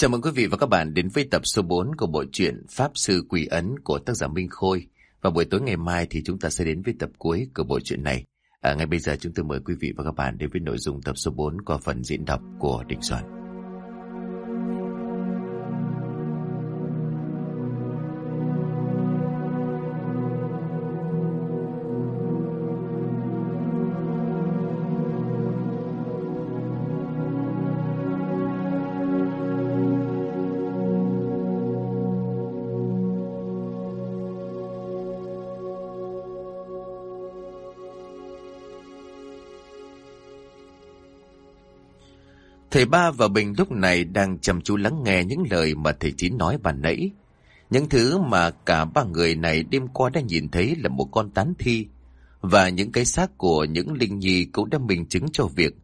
Chào mừng quý vị và các bạn đến với tập số 4 của bộ truyện Pháp Sư Quỷ Ấn của tác giả Minh Khôi. Và buổi tối ngày mai thì chúng ta sẽ đến với tập cuối của bộ truyện này. À, ngay bây giờ chúng tôi mời quý vị và các bạn đến với nội dung tập số 4 qua phần diễn đọc của Đình Soạn. Thầy Ba và Bình lúc này đang chăm chú lắng nghe những lời mà thầy Chín nói bàn nãy. Những thứ mà cả ba người này đêm qua đã nhìn thấy là một con tán thi. Và những cái xác của những linh nhi cũng đã minh chứng cho việc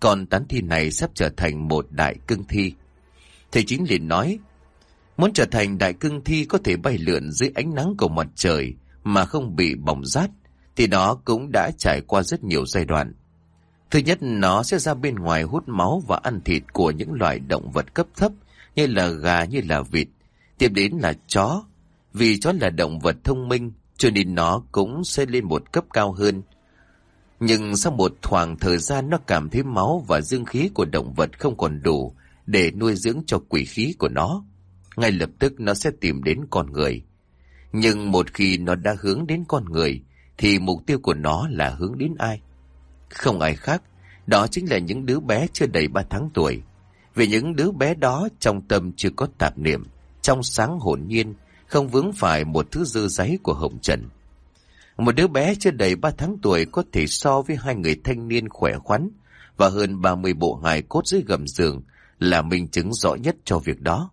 con tán thi này sắp trở thành một đại cương thi. Thầy Chín liền nói, muốn trở thành đại cương thi có thể bay lượn dưới ánh nắng của mặt trời mà không bị bỏng rát, thì nó cũng đã trải qua rất nhiều giai đoạn. Thứ nhất, nó sẽ ra bên ngoài hút máu và ăn thịt của những loài động vật cấp thấp như là gà như là vịt. Tiếp đến là chó. Vì chó là động vật thông minh cho nên nó cũng sẽ lên một cấp cao hơn. Nhưng sau một khoảng thời gian nó cảm thấy máu và dương khí của động vật không còn đủ để nuôi dưỡng cho quỷ khí của nó. Ngay lập tức nó sẽ tìm đến con người. Nhưng một khi nó đã hướng đến con người thì mục tiêu của nó là hướng đến ai? Không ai khác, đó chính là những đứa bé chưa đầy 3 tháng tuổi. Vì những đứa bé đó trong tâm chưa có tạp niệm, trong sáng hồn nhiên, không vướng phải một thứ dư giấy của hồng trần. Một đứa bé chưa đầy 3 tháng tuổi có thể so với hai người thanh niên khỏe khoắn và hơn 30 bộ hài cốt dưới gầm giường là minh chứng rõ nhất cho việc đó.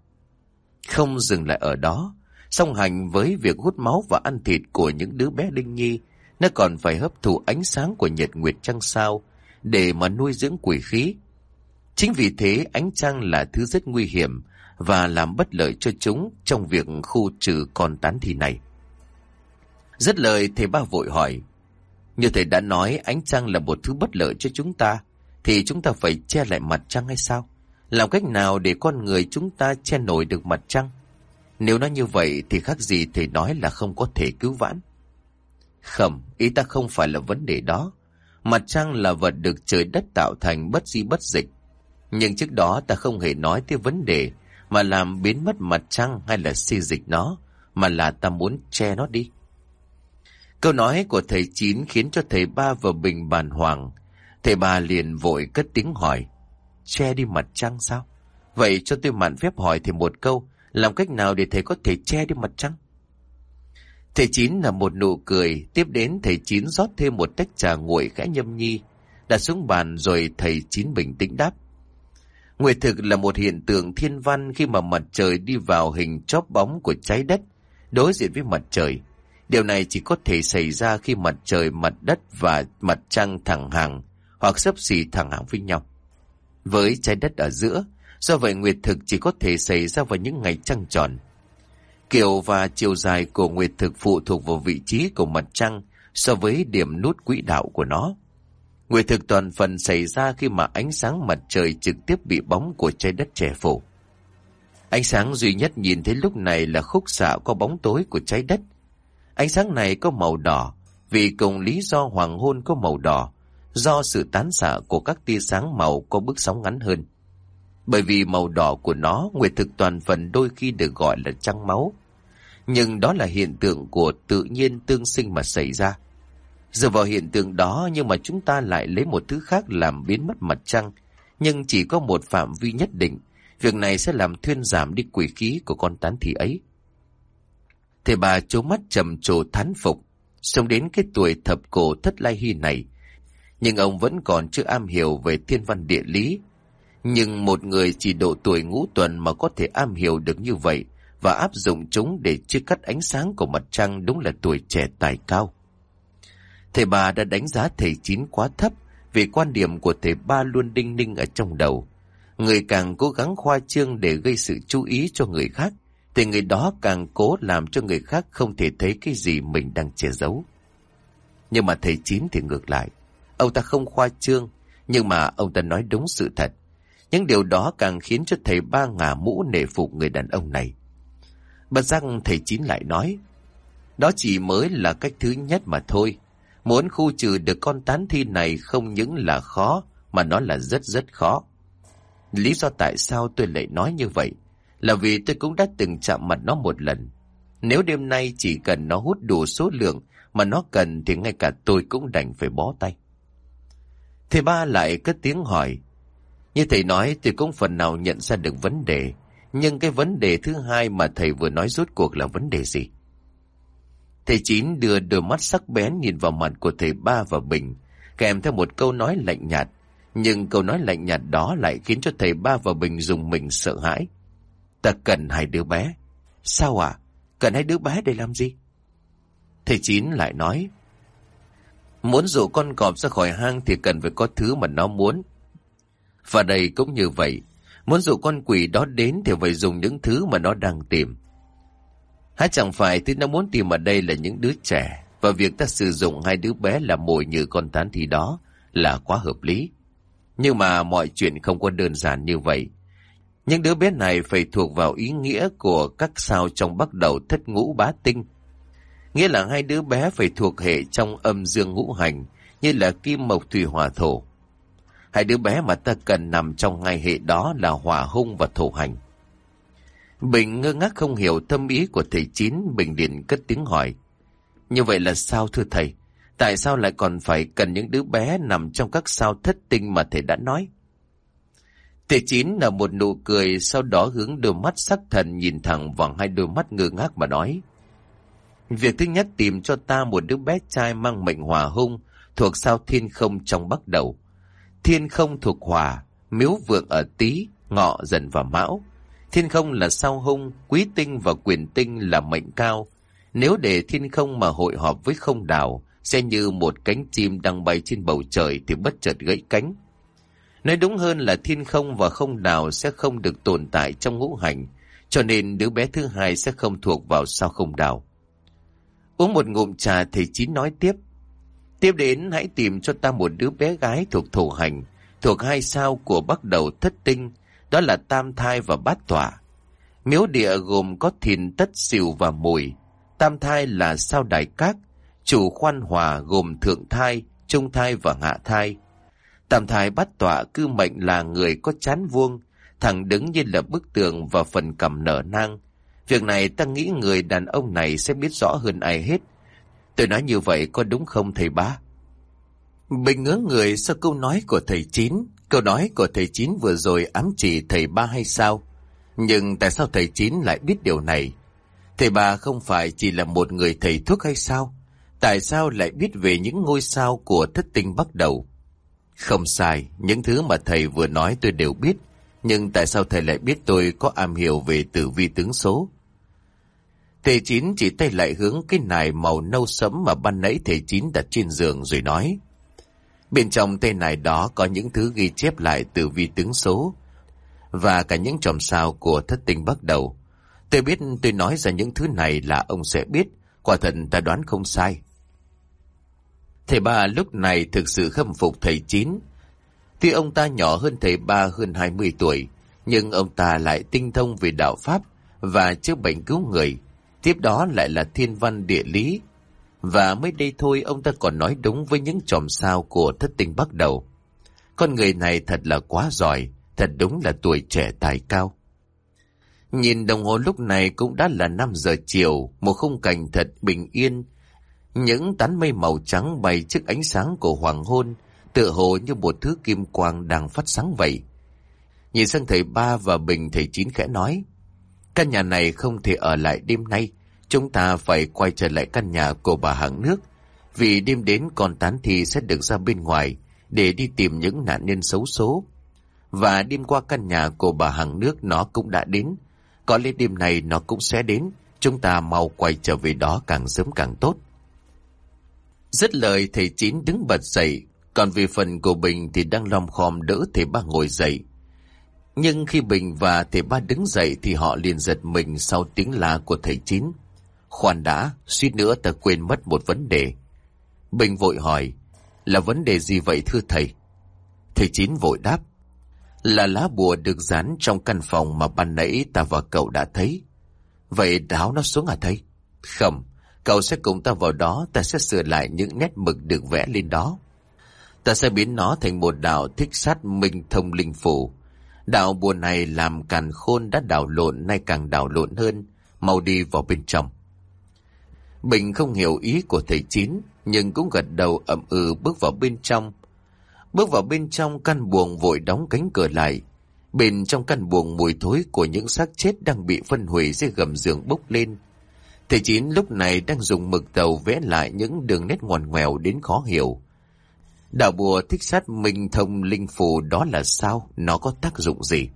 Không dừng lại ở đó, song hành với việc hút máu và ăn thịt của những đứa bé linh nhi nó còn phải hấp thụ ánh sáng của nhật nguyệt trăng sao để mà nuôi dưỡng quỷ khí. Chính vì thế ánh trăng là thứ rất nguy hiểm và làm bất lợi cho chúng trong việc khu trừ con tán thi này. Rất lời thầy ba vội hỏi, như thầy đã nói ánh trăng là một thứ bất lợi cho chúng ta, thì chúng ta phải che lại mặt trăng hay sao? Làm cách nào để con người chúng ta che nổi được mặt trăng? Nếu nói như vậy thì khác gì thầy nói là không có thể cứu vãn. Không, ý ta không phải là vấn đề đó. Mặt trăng là vật được trời đất tạo thành bất di bất dịch. Nhưng trước đó ta không hề nói tới vấn đề mà làm biến mất mặt trăng hay là si dịch nó, mà là ta muốn che nó đi. Câu nói của thầy Chín khiến cho thầy ba và Bình bàn hoàng. Thầy ba liền vội cất tiếng hỏi. Che đi mặt trăng sao? Vậy cho tôi mạn phép hỏi thầy một câu, làm cách nào để thầy có thể che đi mặt trăng? Thầy Chín là một nụ cười, tiếp đến thầy Chín rót thêm một tách trà nguội khẽ nhâm nhi, đặt xuống bàn rồi thầy Chín bình tĩnh đáp. Nguyệt thực là một hiện tượng thiên văn khi mà mặt trời đi vào hình chóp bóng của trái đất, đối diện với mặt trời. Điều này chỉ có thể xảy ra khi mặt trời, mặt đất và mặt trăng thẳng hàng hoặc sấp xỉ thẳng hàng với nhau. Với trái đất ở giữa, do vậy nguyệt thực chỉ có thể xảy ra vào những ngày trăng tròn. Kiểu và chiều dài của nguyệt thực phụ thuộc vào vị trí của mặt trăng so với điểm nút quỹ đạo của nó. Nguyệt thực toàn phần xảy ra khi mà ánh sáng mặt trời trực tiếp bị bóng của trái đất che phủ. Ánh sáng duy nhất nhìn thấy lúc này là khúc xạ có bóng tối của trái đất. Ánh sáng này có màu đỏ, vì cùng lý do hoàng hôn có màu đỏ, do sự tán xạ của các tia sáng màu có bước sóng ngắn hơn. Bởi vì màu đỏ của nó, nguyệt thực toàn phần đôi khi được gọi là trăng máu. Nhưng đó là hiện tượng của tự nhiên tương sinh mà xảy ra. Dựa vào hiện tượng đó nhưng mà chúng ta lại lấy một thứ khác làm biến mất mặt trăng, nhưng chỉ có một phạm vi nhất định. Việc này sẽ làm thuyên giảm đi quỷ khí của con tán thị ấy. Thầy bà chố mắt trầm trồ thán phục, sống đến cái tuổi thập cổ thất lai hy này. Nhưng ông vẫn còn chưa am hiểu về thiên văn địa lý, nhưng một người chỉ độ tuổi ngũ tuần mà có thể am hiểu được như vậy và áp dụng chúng để chia cắt ánh sáng của mặt trăng đúng là tuổi trẻ tài cao. Thầy bà đã đánh giá thầy chín quá thấp vì quan điểm của thầy ba luôn đinh ninh ở trong đầu. Người càng cố gắng khoa trương để gây sự chú ý cho người khác, thì người đó càng cố làm cho người khác không thể thấy cái gì mình đang che giấu. Nhưng mà thầy chín thì ngược lại. Ông ta không khoa trương, nhưng mà ông ta nói đúng sự thật những điều đó càng khiến cho thầy ba ngả mũ nể phục người đàn ông này. Bất giác thầy Chín lại nói, đó chỉ mới là cách thứ nhất mà thôi. Muốn khu trừ được con tán thi này không những là khó, mà nó là rất rất khó. Lý do tại sao tôi lại nói như vậy, là vì tôi cũng đã từng chạm mặt nó một lần. Nếu đêm nay chỉ cần nó hút đủ số lượng mà nó cần thì ngay cả tôi cũng đành phải bó tay. Thầy ba lại cất tiếng hỏi, như thầy nói tôi cũng phần nào nhận ra được vấn đề, nhưng cái vấn đề thứ hai mà thầy vừa nói rốt cuộc là vấn đề gì? Thầy Chín đưa đôi mắt sắc bén nhìn vào mặt của thầy Ba và Bình, kèm theo một câu nói lạnh nhạt. Nhưng câu nói lạnh nhạt đó lại khiến cho thầy Ba và Bình dùng mình sợ hãi. Ta cần hai đứa bé. Sao à? Cần hai đứa bé để làm gì? Thầy Chín lại nói. Muốn dụ con cọp ra khỏi hang thì cần phải có thứ mà nó muốn. Và đây cũng như vậy. Muốn dụ con quỷ đó đến thì phải dùng những thứ mà nó đang tìm. Hay chẳng phải thứ nó muốn tìm ở đây là những đứa trẻ, và việc ta sử dụng hai đứa bé làm mồi như con tán thì đó là quá hợp lý. Nhưng mà mọi chuyện không có đơn giản như vậy. Những đứa bé này phải thuộc vào ý nghĩa của các sao trong bắt đầu thất ngũ bá tinh. Nghĩa là hai đứa bé phải thuộc hệ trong âm dương ngũ hành, như là kim mộc thủy hỏa thổ. Hai đứa bé mà ta cần nằm trong hai hệ đó là hỏa hung và thổ hành. Bình ngơ ngác không hiểu tâm ý của thầy Chín, Bình điện cất tiếng hỏi. Như vậy là sao thưa thầy? Tại sao lại còn phải cần những đứa bé nằm trong các sao thất tinh mà thầy đã nói? Thầy Chín là một nụ cười, sau đó hướng đôi mắt sắc thần nhìn thẳng vào hai đôi mắt ngơ ngác mà nói. Việc thứ nhất tìm cho ta một đứa bé trai mang mệnh hỏa hung, thuộc sao thiên không trong bắt đầu. Thiên không thuộc hỏa, miếu vượng ở Tí, ngọ dần và mão. Thiên không là sao hung, quý tinh và quyền tinh là mệnh cao. Nếu để thiên không mà hội họp với không đảo, sẽ như một cánh chim đang bay trên bầu trời thì bất chợt gãy cánh. Nói đúng hơn là thiên không và không đảo sẽ không được tồn tại trong ngũ hành, cho nên đứa bé thứ hai sẽ không thuộc vào sao không đảo. Uống một ngụm trà thầy Chín nói tiếp. Tiếp đến hãy tìm cho ta một đứa bé gái thuộc thổ hành, thuộc hai sao của bắt đầu thất tinh, đó là tam thai và bát tỏa. Miếu địa gồm có thìn tất xỉu và mùi. Tam thai là sao đại các, chủ khoan hòa gồm thượng thai, trung thai và hạ thai. Tam thai bát tỏa cư mệnh là người có chán vuông, thẳng đứng như là bức tường và phần cầm nở nang. Việc này ta nghĩ người đàn ông này sẽ biết rõ hơn ai hết. Tôi nói như vậy có đúng không thầy bá? Bình ngớ người sau câu nói của thầy Chín, câu nói của thầy Chín vừa rồi ám chỉ thầy ba hay sao? Nhưng tại sao thầy Chín lại biết điều này? Thầy ba không phải chỉ là một người thầy thuốc hay sao? Tại sao lại biết về những ngôi sao của thất tinh bắt đầu? Không sai, những thứ mà thầy vừa nói tôi đều biết. Nhưng tại sao thầy lại biết tôi có am hiểu về tử vi tướng số? Thầy Chín chỉ tay lại hướng cái nải màu nâu sẫm mà ban nãy thầy Chín đặt trên giường rồi nói. Bên trong tay nải đó có những thứ ghi chép lại từ vi tướng số và cả những chòm sao của thất tinh bắt đầu. Tôi biết tôi nói ra những thứ này là ông sẽ biết, quả thật ta đoán không sai. Thầy ba lúc này thực sự khâm phục thầy Chín. Tuy ông ta nhỏ hơn thầy ba hơn 20 tuổi, nhưng ông ta lại tinh thông về đạo Pháp và chữa bệnh cứu người. Tiếp đó lại là thiên văn địa lý, và mới đây thôi ông ta còn nói đúng với những chòm sao của thất tinh bắt đầu. Con người này thật là quá giỏi, thật đúng là tuổi trẻ tài cao. Nhìn đồng hồ lúc này cũng đã là 5 giờ chiều, một khung cảnh thật bình yên. Những tán mây màu trắng bay trước ánh sáng của hoàng hôn, tựa hồ như một thứ kim quang đang phát sáng vậy. Nhìn sang thầy ba và bình thầy chín khẽ nói, căn nhà này không thể ở lại đêm nay, Chúng ta phải quay trở lại căn nhà của bà hàng nước, vì đêm đến con tán thi sẽ được ra bên ngoài để đi tìm những nạn nhân xấu số. Và đêm qua căn nhà của bà hàng nước nó cũng đã đến. Có lẽ đêm này nó cũng sẽ đến. Chúng ta mau quay trở về đó càng sớm càng tốt. Dứt lời thầy Chín đứng bật dậy, còn về phần của Bình thì đang lom khom đỡ thầy ba ngồi dậy. Nhưng khi Bình và thầy ba đứng dậy thì họ liền giật mình sau tiếng la của thầy Chín. Khoan đã, suýt nữa ta quên mất một vấn đề. Bình vội hỏi, là vấn đề gì vậy thưa thầy? Thầy Chín vội đáp, Là lá bùa được dán trong căn phòng mà ban nãy ta và cậu đã thấy. Vậy đáo nó xuống à thầy? Không, cậu sẽ cùng ta vào đó, ta sẽ sửa lại những nét mực được vẽ lên đó. Ta sẽ biến nó thành một đạo thích sát minh thông linh phủ. Đạo bùa này làm càn khôn đã đảo lộn nay càng đảo lộn hơn, mau đi vào bên trong. Bình không hiểu ý của thầy Chín, nhưng cũng gật đầu ậm ừ bước vào bên trong. Bước vào bên trong căn buồng vội đóng cánh cửa lại. Bên trong căn buồng mùi thối của những xác chết đang bị phân hủy dưới gầm giường bốc lên. Thầy Chín lúc này đang dùng mực tàu vẽ lại những đường nét ngoằn ngoèo đến khó hiểu. Đạo bùa thích sát minh thông linh phù đó là sao? Nó có tác dụng gì?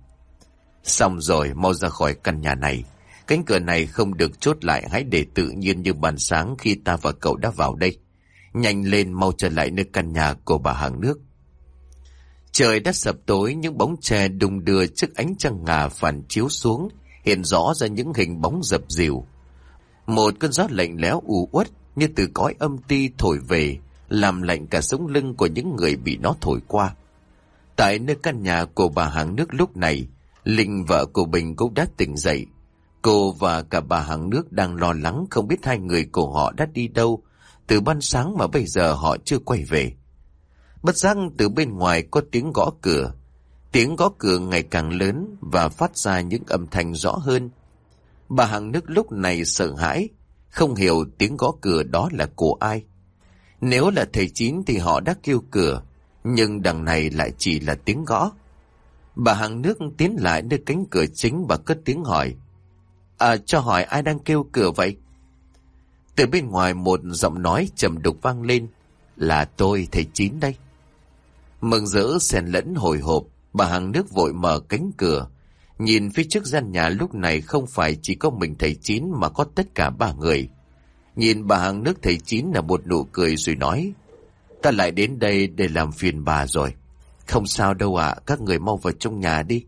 Xong rồi, mau ra khỏi căn nhà này. Cánh cửa này không được chốt lại hãy để tự nhiên như bàn sáng khi ta và cậu đã vào đây. Nhanh lên mau trở lại nơi căn nhà của bà hàng nước. Trời đã sập tối những bóng tre đùng đưa trước ánh trăng ngà phản chiếu xuống, hiện rõ ra những hình bóng dập dìu. Một cơn gió lạnh lẽo u uất như từ cõi âm ti thổi về, làm lạnh cả sống lưng của những người bị nó thổi qua. Tại nơi căn nhà của bà hàng nước lúc này, Linh vợ của Bình cũng đã tỉnh dậy. Cô và cả bà hàng nước đang lo lắng không biết hai người của họ đã đi đâu. Từ ban sáng mà bây giờ họ chưa quay về. Bất giác từ bên ngoài có tiếng gõ cửa. Tiếng gõ cửa ngày càng lớn và phát ra những âm thanh rõ hơn. Bà hàng nước lúc này sợ hãi, không hiểu tiếng gõ cửa đó là của ai. Nếu là thầy chín thì họ đã kêu cửa, nhưng đằng này lại chỉ là tiếng gõ. Bà hàng nước tiến lại nơi cánh cửa chính và cất tiếng hỏi. À, cho hỏi ai đang kêu cửa vậy? Từ bên ngoài một giọng nói trầm đục vang lên. Là tôi, thầy chín đây. Mừng rỡ xen lẫn hồi hộp, bà hàng nước vội mở cánh cửa. Nhìn phía trước gian nhà lúc này không phải chỉ có mình thầy chín mà có tất cả ba người. Nhìn bà hàng nước thầy chín là một nụ cười rồi nói. Ta lại đến đây để làm phiền bà rồi. Không sao đâu ạ, các người mau vào trong nhà đi.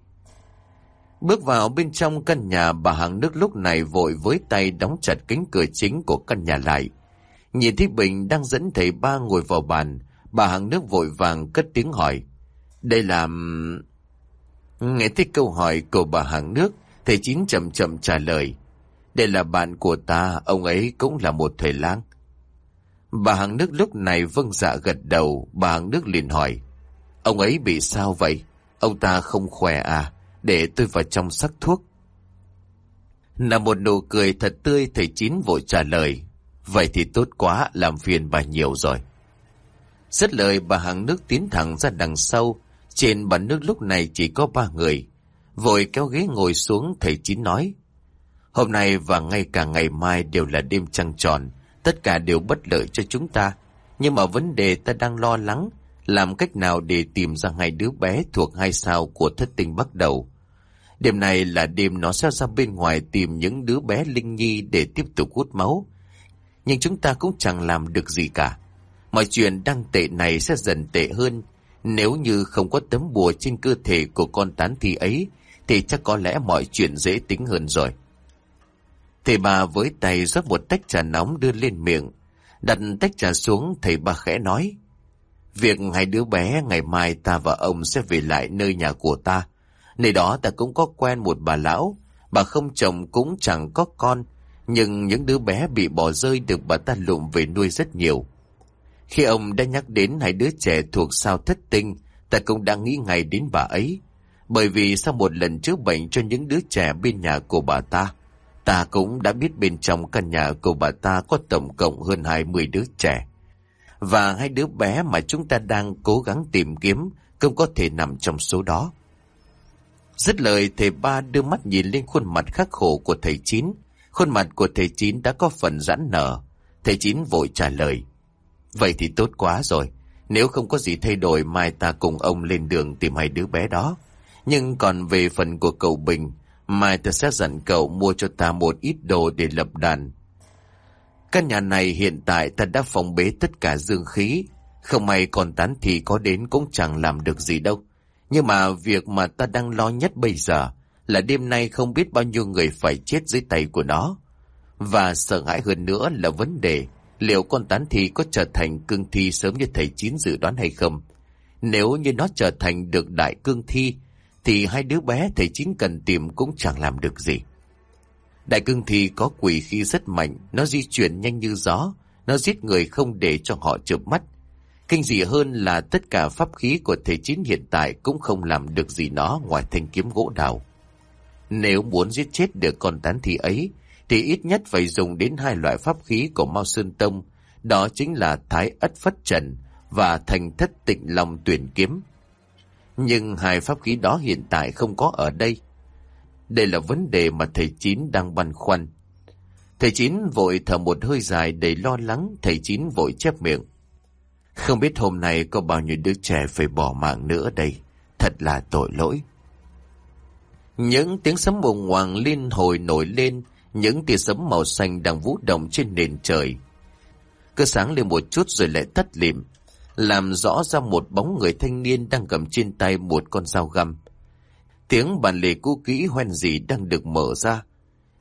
Bước vào bên trong căn nhà bà hàng nước lúc này vội với tay đóng chặt cánh cửa chính của căn nhà lại. Nhìn thấy Bình đang dẫn thầy ba ngồi vào bàn, bà hàng nước vội vàng cất tiếng hỏi. Đây là... Nghe thấy câu hỏi của bà hàng nước, thầy chín chậm chậm trả lời. Đây là bạn của ta, ông ấy cũng là một thầy lang. Bà hàng nước lúc này vâng dạ gật đầu, bà hàng nước liền hỏi. Ông ấy bị sao vậy? Ông ta không khỏe à? Để tôi vào trong sắc thuốc. Là một nụ cười thật tươi thầy Chín vội trả lời. Vậy thì tốt quá, làm phiền bà nhiều rồi. Rất lời bà hàng nước tiến thẳng ra đằng sau. Trên bàn nước lúc này chỉ có ba người. Vội kéo ghế ngồi xuống thầy Chín nói. Hôm nay và ngay cả ngày mai đều là đêm trăng tròn. Tất cả đều bất lợi cho chúng ta. Nhưng mà vấn đề ta đang lo lắng làm cách nào để tìm ra hai đứa bé thuộc hai sao của thất tinh bắt đầu. Đêm này là đêm nó sẽ ra bên ngoài tìm những đứa bé linh nhi để tiếp tục hút máu. Nhưng chúng ta cũng chẳng làm được gì cả. Mọi chuyện đang tệ này sẽ dần tệ hơn. Nếu như không có tấm bùa trên cơ thể của con tán thi ấy, thì chắc có lẽ mọi chuyện dễ tính hơn rồi. Thầy bà với tay rót một tách trà nóng đưa lên miệng. Đặt tách trà xuống, thầy bà khẽ nói. Việc hai đứa bé ngày mai ta và ông sẽ về lại nơi nhà của ta. Nơi đó ta cũng có quen một bà lão, bà không chồng cũng chẳng có con, nhưng những đứa bé bị bỏ rơi được bà ta lụm về nuôi rất nhiều. Khi ông đã nhắc đến hai đứa trẻ thuộc sao thất tinh, ta cũng đã nghĩ ngay đến bà ấy. Bởi vì sau một lần chữa bệnh cho những đứa trẻ bên nhà của bà ta, ta cũng đã biết bên trong căn nhà của bà ta có tổng cộng hơn 20 đứa trẻ và hai đứa bé mà chúng ta đang cố gắng tìm kiếm không có thể nằm trong số đó. Dứt lời thầy ba đưa mắt nhìn lên khuôn mặt khắc khổ của thầy Chín. Khuôn mặt của thầy Chín đã có phần giãn nở. Thầy Chín vội trả lời. Vậy thì tốt quá rồi. Nếu không có gì thay đổi mai ta cùng ông lên đường tìm hai đứa bé đó. Nhưng còn về phần của cậu Bình, mai ta sẽ dặn cậu mua cho ta một ít đồ để lập đàn. Căn nhà này hiện tại ta đã phòng bế tất cả dương khí. Không may còn tán thì có đến cũng chẳng làm được gì đâu. Nhưng mà việc mà ta đang lo nhất bây giờ là đêm nay không biết bao nhiêu người phải chết dưới tay của nó. Và sợ hãi hơn nữa là vấn đề liệu con tán thi có trở thành cương thi sớm như thầy Chín dự đoán hay không. Nếu như nó trở thành được đại cương thi, thì hai đứa bé thầy chính cần tìm cũng chẳng làm được gì. Đại cương thì có quỷ khi rất mạnh, nó di chuyển nhanh như gió, nó giết người không để cho họ chợp mắt. Kinh dị hơn là tất cả pháp khí của thầy Chín hiện tại cũng không làm được gì nó ngoài thanh kiếm gỗ đào. Nếu muốn giết chết được con tán thi ấy, thì ít nhất phải dùng đến hai loại pháp khí của Mao Sơn Tông, đó chính là Thái Ất Phất Trần và Thành Thất Tịnh Long Tuyển Kiếm. Nhưng hai pháp khí đó hiện tại không có ở đây. Đây là vấn đề mà thầy Chín đang băn khoăn. Thầy Chín vội thở một hơi dài đầy lo lắng, thầy Chín vội chép miệng. Không biết hôm nay có bao nhiêu đứa trẻ phải bỏ mạng nữa đây. Thật là tội lỗi. Những tiếng sấm bùng hoàng liên hồi nổi lên, những tia sấm màu xanh đang vũ động trên nền trời. Cứ sáng lên một chút rồi lại tắt lìm, làm rõ ra một bóng người thanh niên đang cầm trên tay một con dao găm. Tiếng bàn lề cũ kỹ hoen gì đang được mở ra.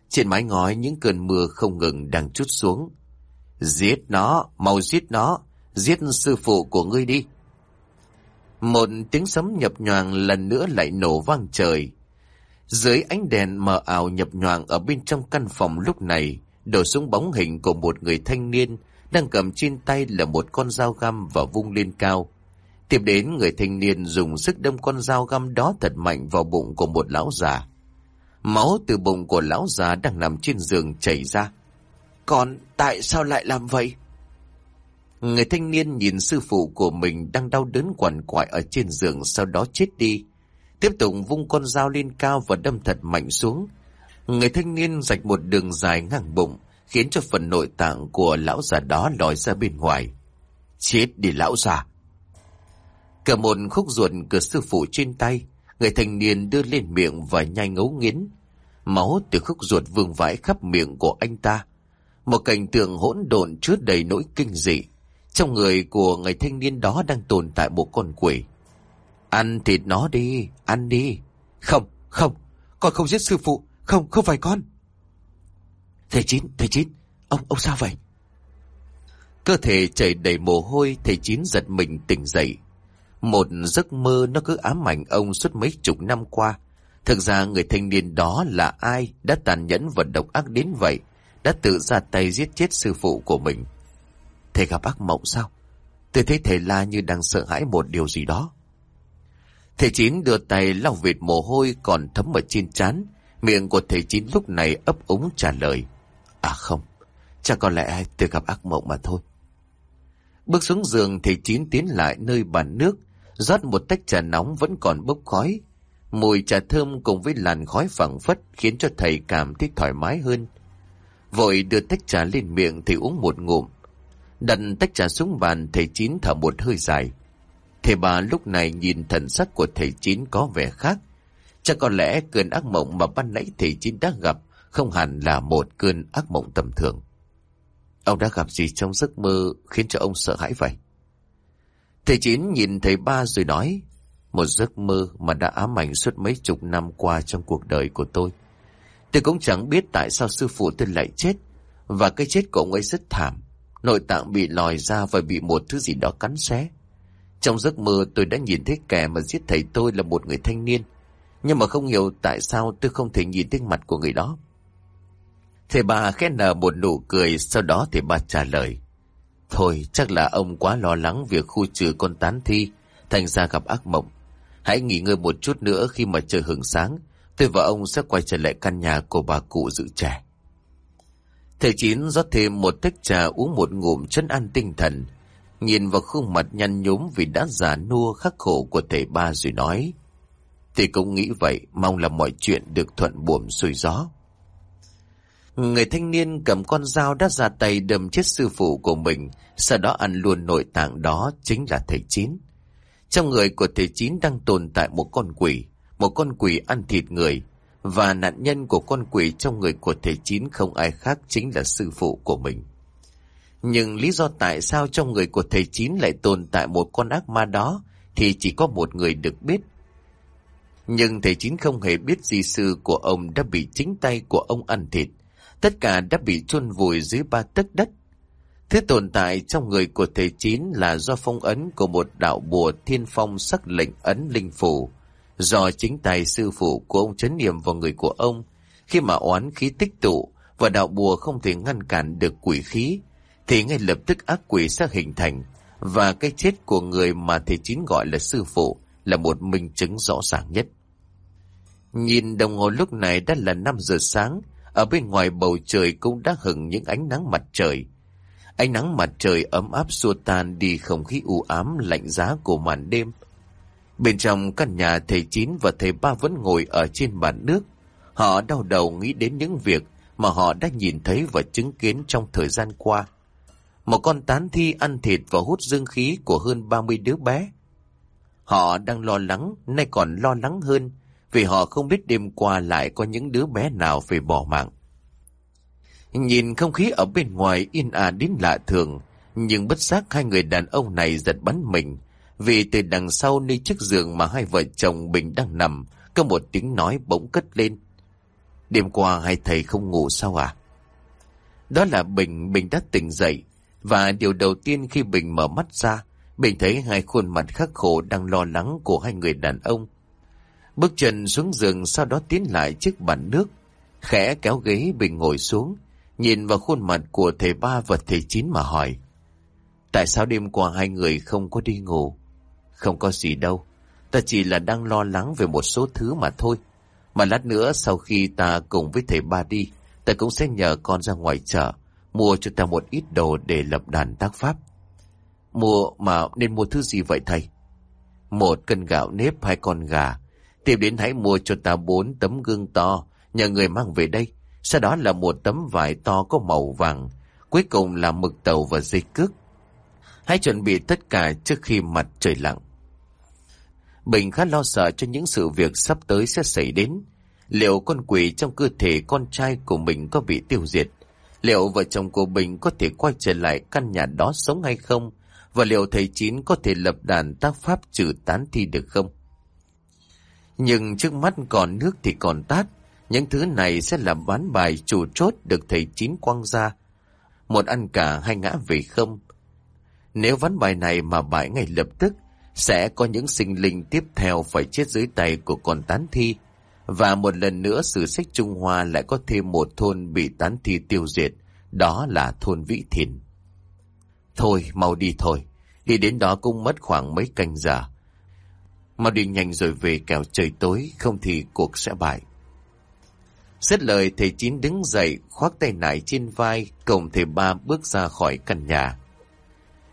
Trên mái ngói những cơn mưa không ngừng đang chút xuống. Giết nó, mau giết nó, giết sư phụ của ngươi đi. Một tiếng sấm nhập nhoàng lần nữa lại nổ vang trời. Dưới ánh đèn mờ ảo nhập nhoàng ở bên trong căn phòng lúc này, đổ xuống bóng hình của một người thanh niên đang cầm trên tay là một con dao găm và vung lên cao. Tiếp đến người thanh niên dùng sức đâm con dao găm đó thật mạnh vào bụng của một lão già. Máu từ bụng của lão già đang nằm trên giường chảy ra. Còn tại sao lại làm vậy? Người thanh niên nhìn sư phụ của mình đang đau đớn quằn quại ở trên giường sau đó chết đi. Tiếp tục vung con dao lên cao và đâm thật mạnh xuống. Người thanh niên rạch một đường dài ngang bụng, khiến cho phần nội tạng của lão già đó lòi ra bên ngoài. Chết đi lão già! Cả một khúc ruột cửa sư phụ trên tay, người thanh niên đưa lên miệng và nhai ngấu nghiến. Máu từ khúc ruột vương vãi khắp miệng của anh ta. Một cảnh tượng hỗn độn chứa đầy nỗi kinh dị. Trong người của người thanh niên đó đang tồn tại một con quỷ. Ăn thịt nó đi, ăn đi. Không, không, con không giết sư phụ, không, không phải con. Thầy Chín, thầy Chín, ông, ông sao vậy? Cơ thể chảy đầy mồ hôi, thầy Chín giật mình tỉnh dậy. Một giấc mơ nó cứ ám ảnh ông suốt mấy chục năm qua. Thực ra người thanh niên đó là ai đã tàn nhẫn và độc ác đến vậy, đã tự ra tay giết chết sư phụ của mình. Thầy gặp ác mộng sao? Tôi thấy thầy la như đang sợ hãi một điều gì đó. Thầy Chín đưa tay lau vịt mồ hôi còn thấm ở trên trán, miệng của thầy Chín lúc này ấp úng trả lời. À không, chắc có lẽ tôi gặp ác mộng mà thôi. Bước xuống giường thầy Chín tiến lại nơi bàn nước, rót một tách trà nóng vẫn còn bốc khói. Mùi trà thơm cùng với làn khói phẳng phất khiến cho thầy cảm thấy thoải mái hơn. Vội đưa tách trà lên miệng thì uống một ngụm. Đặt tách trà xuống bàn thầy Chín thở một hơi dài. Thầy bà lúc này nhìn thần sắc của thầy Chín có vẻ khác. Chắc có lẽ cơn ác mộng mà ban nãy thầy Chín đã gặp không hẳn là một cơn ác mộng tầm thường. Ông đã gặp gì trong giấc mơ khiến cho ông sợ hãi vậy? Thầy Chín nhìn thầy ba rồi nói, một giấc mơ mà đã ám ảnh suốt mấy chục năm qua trong cuộc đời của tôi. Tôi cũng chẳng biết tại sao sư phụ tôi lại chết, và cái chết của ông ấy rất thảm. Nội tạng bị lòi ra và bị một thứ gì đó cắn xé. Trong giấc mơ tôi đã nhìn thấy kẻ mà giết thầy tôi là một người thanh niên. Nhưng mà không hiểu tại sao tôi không thể nhìn thấy mặt của người đó. Thầy bà khẽ nở một nụ cười, sau đó thầy bà trả lời. Thôi, chắc là ông quá lo lắng việc khu trừ con tán thi, thành ra gặp ác mộng. Hãy nghỉ ngơi một chút nữa khi mà trời hưởng sáng, tôi và ông sẽ quay trở lại căn nhà của bà cụ giữ trẻ. Thầy Chín rót thêm một tách trà uống một ngụm chân an tinh thần, nhìn vào khuôn mặt nhăn nhúm vì đã già nua khắc khổ của thầy ba rồi nói. Thầy cũng nghĩ vậy, mong là mọi chuyện được thuận buồm xuôi gió. Người thanh niên cầm con dao đã ra tay đâm chết sư phụ của mình, sau đó ăn luôn nội tạng đó chính là thầy Chín. Trong người của thầy Chín đang tồn tại một con quỷ, một con quỷ ăn thịt người, và nạn nhân của con quỷ trong người của thầy Chín không ai khác chính là sư phụ của mình. Nhưng lý do tại sao trong người của thầy Chín lại tồn tại một con ác ma đó thì chỉ có một người được biết. Nhưng thầy Chín không hề biết di sư của ông đã bị chính tay của ông ăn thịt, Tất cả đã bị chôn vùi dưới ba tấc đất. Thế tồn tại trong người của thầy Chín là do phong ấn của một đạo bùa thiên phong sắc lệnh ấn linh phủ, do chính tài sư phụ của ông chấn niệm vào người của ông khi mà oán khí tích tụ và đạo bùa không thể ngăn cản được quỷ khí thì ngay lập tức ác quỷ sẽ hình thành và cái chết của người mà thầy chín gọi là sư phụ là một minh chứng rõ ràng nhất. Nhìn đồng hồ lúc này đã là 5 giờ sáng, ở bên ngoài bầu trời cũng đã hừng những ánh nắng mặt trời. Ánh nắng mặt trời ấm áp xua tan đi không khí u ám lạnh giá của màn đêm. Bên trong căn nhà thầy Chín và thầy Ba vẫn ngồi ở trên bàn nước. Họ đau đầu nghĩ đến những việc mà họ đã nhìn thấy và chứng kiến trong thời gian qua. Một con tán thi ăn thịt và hút dương khí của hơn 30 đứa bé. Họ đang lo lắng, nay còn lo lắng hơn, vì họ không biết đêm qua lại có những đứa bé nào phải bỏ mạng. Nhìn không khí ở bên ngoài yên ả đến lạ thường, nhưng bất giác hai người đàn ông này giật bắn mình, vì từ đằng sau nơi chiếc giường mà hai vợ chồng Bình đang nằm, có một tiếng nói bỗng cất lên. Đêm qua hai thầy không ngủ sao à? Đó là Bình, Bình đã tỉnh dậy, và điều đầu tiên khi Bình mở mắt ra, Bình thấy hai khuôn mặt khắc khổ đang lo lắng của hai người đàn ông. Bước chân xuống giường sau đó tiến lại chiếc bàn nước, khẽ kéo ghế Bình ngồi xuống, nhìn vào khuôn mặt của thầy ba và thầy chín mà hỏi. Tại sao đêm qua hai người không có đi ngủ? Không có gì đâu, ta chỉ là đang lo lắng về một số thứ mà thôi. Mà lát nữa sau khi ta cùng với thầy ba đi, ta cũng sẽ nhờ con ra ngoài chợ, mua cho ta một ít đồ để lập đàn tác pháp. Mua mà nên mua thứ gì vậy thầy? Một cân gạo nếp hai con gà. Tiếp đến hãy mua cho ta bốn tấm gương to, nhờ người mang về đây. Sau đó là một tấm vải to có màu vàng. Cuối cùng là mực tàu và dây cước. Hãy chuẩn bị tất cả trước khi mặt trời lặng. Bình khá lo sợ cho những sự việc sắp tới sẽ xảy đến. Liệu con quỷ trong cơ thể con trai của mình có bị tiêu diệt? Liệu vợ chồng của Bình có thể quay trở lại căn nhà đó sống hay không? Và liệu thầy Chín có thể lập đàn tác pháp trừ tán thi được không? Nhưng trước mắt còn nước thì còn tát. Những thứ này sẽ làm bán bài chủ chốt được thầy Chín quăng ra. Một ăn cả hay ngã về không? Nếu ván bài này mà bại ngay lập tức, sẽ có những sinh linh tiếp theo phải chết dưới tay của con tán thi. Và một lần nữa sử sách Trung Hoa lại có thêm một thôn bị tán thi tiêu diệt, đó là thôn Vĩ Thìn. Thôi, mau đi thôi, đi đến đó cũng mất khoảng mấy canh giờ. Mau đi nhanh rồi về kẻo trời tối, không thì cuộc sẽ bại. Xét lời thầy Chín đứng dậy, khoác tay nải trên vai, cùng thầy ba bước ra khỏi căn nhà.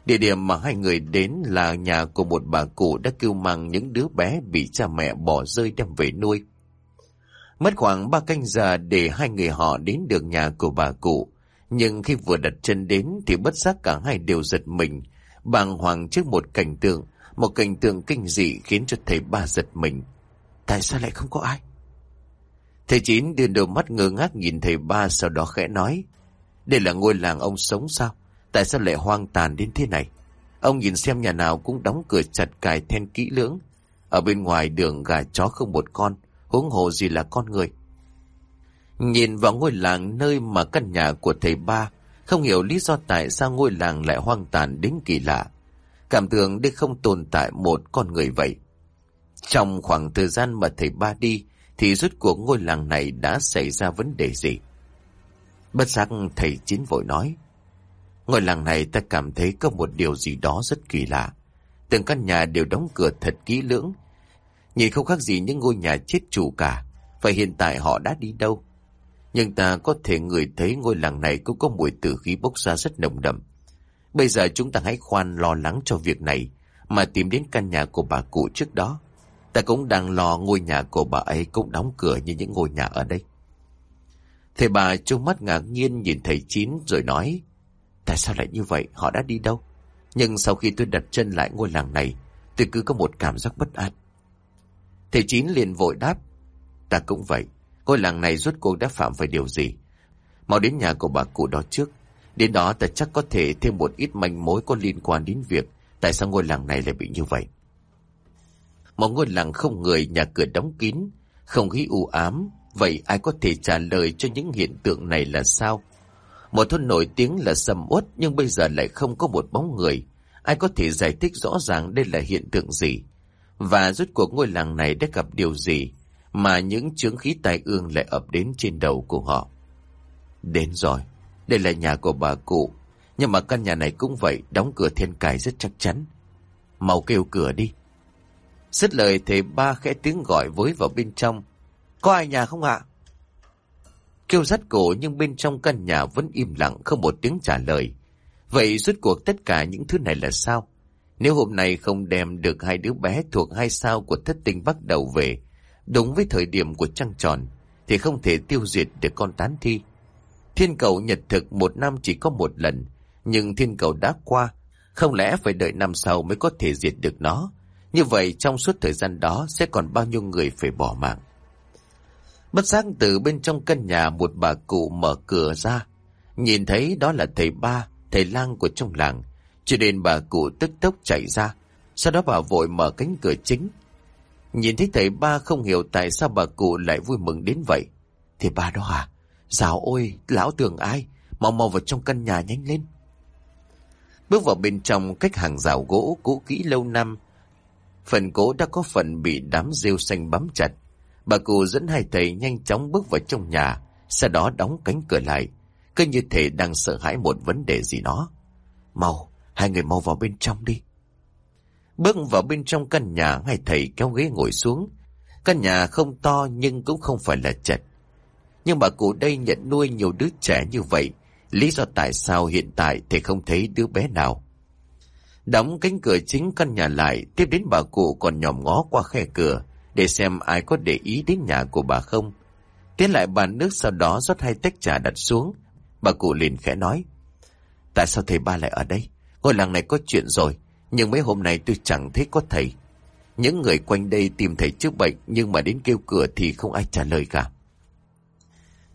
Địa điểm mà hai người đến là nhà của một bà cụ đã kêu mang những đứa bé bị cha mẹ bỏ rơi đem về nuôi. Mất khoảng ba canh giờ để hai người họ đến được nhà của bà cụ. Nhưng khi vừa đặt chân đến thì bất giác cả hai đều giật mình, bàng hoàng trước một cảnh tượng, một cảnh tượng kinh dị khiến cho thầy ba giật mình. Tại sao lại không có ai? Thầy Chín đưa đôi mắt ngơ ngác nhìn thầy ba sau đó khẽ nói. Đây là ngôi làng ông sống sao? Tại sao lại hoang tàn đến thế này? Ông nhìn xem nhà nào cũng đóng cửa chặt cài then kỹ lưỡng. Ở bên ngoài đường gà chó không một con, huống hồ gì là con người. Nhìn vào ngôi làng nơi mà căn nhà của thầy ba, không hiểu lý do tại sao ngôi làng lại hoang tàn đến kỳ lạ. Cảm tưởng đây không tồn tại một con người vậy. Trong khoảng thời gian mà thầy ba đi, thì rốt cuộc ngôi làng này đã xảy ra vấn đề gì? Bất giác thầy chín vội nói. Ngôi làng này ta cảm thấy có một điều gì đó rất kỳ lạ. Từng căn nhà đều đóng cửa thật kỹ lưỡng. Nhìn không khác gì những ngôi nhà chết chủ cả. Và hiện tại họ đã đi đâu? Nhưng ta có thể ngửi thấy ngôi làng này cũng có mùi tử khí bốc ra rất nồng đậm. Bây giờ chúng ta hãy khoan lo lắng cho việc này, mà tìm đến căn nhà của bà cụ trước đó. Ta cũng đang lo ngôi nhà của bà ấy cũng đóng cửa như những ngôi nhà ở đây. Thầy bà trông mắt ngạc nhiên nhìn thầy Chín rồi nói, Tại sao lại như vậy? Họ đã đi đâu? Nhưng sau khi tôi đặt chân lại ngôi làng này, tôi cứ có một cảm giác bất an. Thầy Chín liền vội đáp, Ta cũng vậy, ngôi làng này rốt cuộc đã phạm phải điều gì? Mau đến nhà của bà cụ đó trước. Đến đó ta chắc có thể thêm một ít manh mối có liên quan đến việc tại sao ngôi làng này lại bị như vậy. Một ngôi làng không người, nhà cửa đóng kín, không khí u ám. Vậy ai có thể trả lời cho những hiện tượng này là sao? Một thôn nổi tiếng là sầm uất nhưng bây giờ lại không có một bóng người. Ai có thể giải thích rõ ràng đây là hiện tượng gì? Và rốt cuộc ngôi làng này đã gặp điều gì mà những chướng khí tai ương lại ập đến trên đầu của họ. Đến rồi, đây là nhà của bà cụ, nhưng mà căn nhà này cũng vậy, đóng cửa thiên cài rất chắc chắn. Mau kêu cửa đi. Dứt lời thầy ba khẽ tiếng gọi với vào bên trong. Có ai nhà không ạ? Kêu rắt cổ nhưng bên trong căn nhà vẫn im lặng không một tiếng trả lời. Vậy rốt cuộc tất cả những thứ này là sao? Nếu hôm nay không đem được hai đứa bé thuộc hai sao của thất tinh bắt đầu về, đúng với thời điểm của trăng tròn, thì không thể tiêu diệt được con tán thi. Thiên cầu nhật thực một năm chỉ có một lần, nhưng thiên cầu đã qua, không lẽ phải đợi năm sau mới có thể diệt được nó? Như vậy trong suốt thời gian đó sẽ còn bao nhiêu người phải bỏ mạng? Bất giác từ bên trong căn nhà một bà cụ mở cửa ra, nhìn thấy đó là thầy ba, thầy lang của trong làng, cho nên bà cụ tức tốc chạy ra, sau đó bà vội mở cánh cửa chính. Nhìn thấy thầy ba không hiểu tại sao bà cụ lại vui mừng đến vậy. Thầy ba đó à? Dạo ôi, lão tưởng ai? Mau mau vào trong căn nhà nhanh lên. Bước vào bên trong cách hàng rào gỗ cũ kỹ lâu năm. Phần cố đã có phần bị đám rêu xanh bám chặt. Bà cụ dẫn hai thầy nhanh chóng bước vào trong nhà, sau đó đóng cánh cửa lại. Cứ như thể đang sợ hãi một vấn đề gì đó. Mau, hai người mau vào bên trong đi. Bước vào bên trong căn nhà, hai thầy kéo ghế ngồi xuống. Căn nhà không to nhưng cũng không phải là chật. Nhưng bà cụ đây nhận nuôi nhiều đứa trẻ như vậy, lý do tại sao hiện tại thì không thấy đứa bé nào. Đóng cánh cửa chính căn nhà lại, tiếp đến bà cụ còn nhòm ngó qua khe cửa, để xem ai có để ý đến nhà của bà không. Tiến lại bàn nước sau đó rót hai tách trà đặt xuống. Bà cụ liền khẽ nói. Tại sao thầy ba lại ở đây? Ngôi làng này có chuyện rồi, nhưng mấy hôm nay tôi chẳng thấy có thầy. Những người quanh đây tìm thầy trước bệnh, nhưng mà đến kêu cửa thì không ai trả lời cả.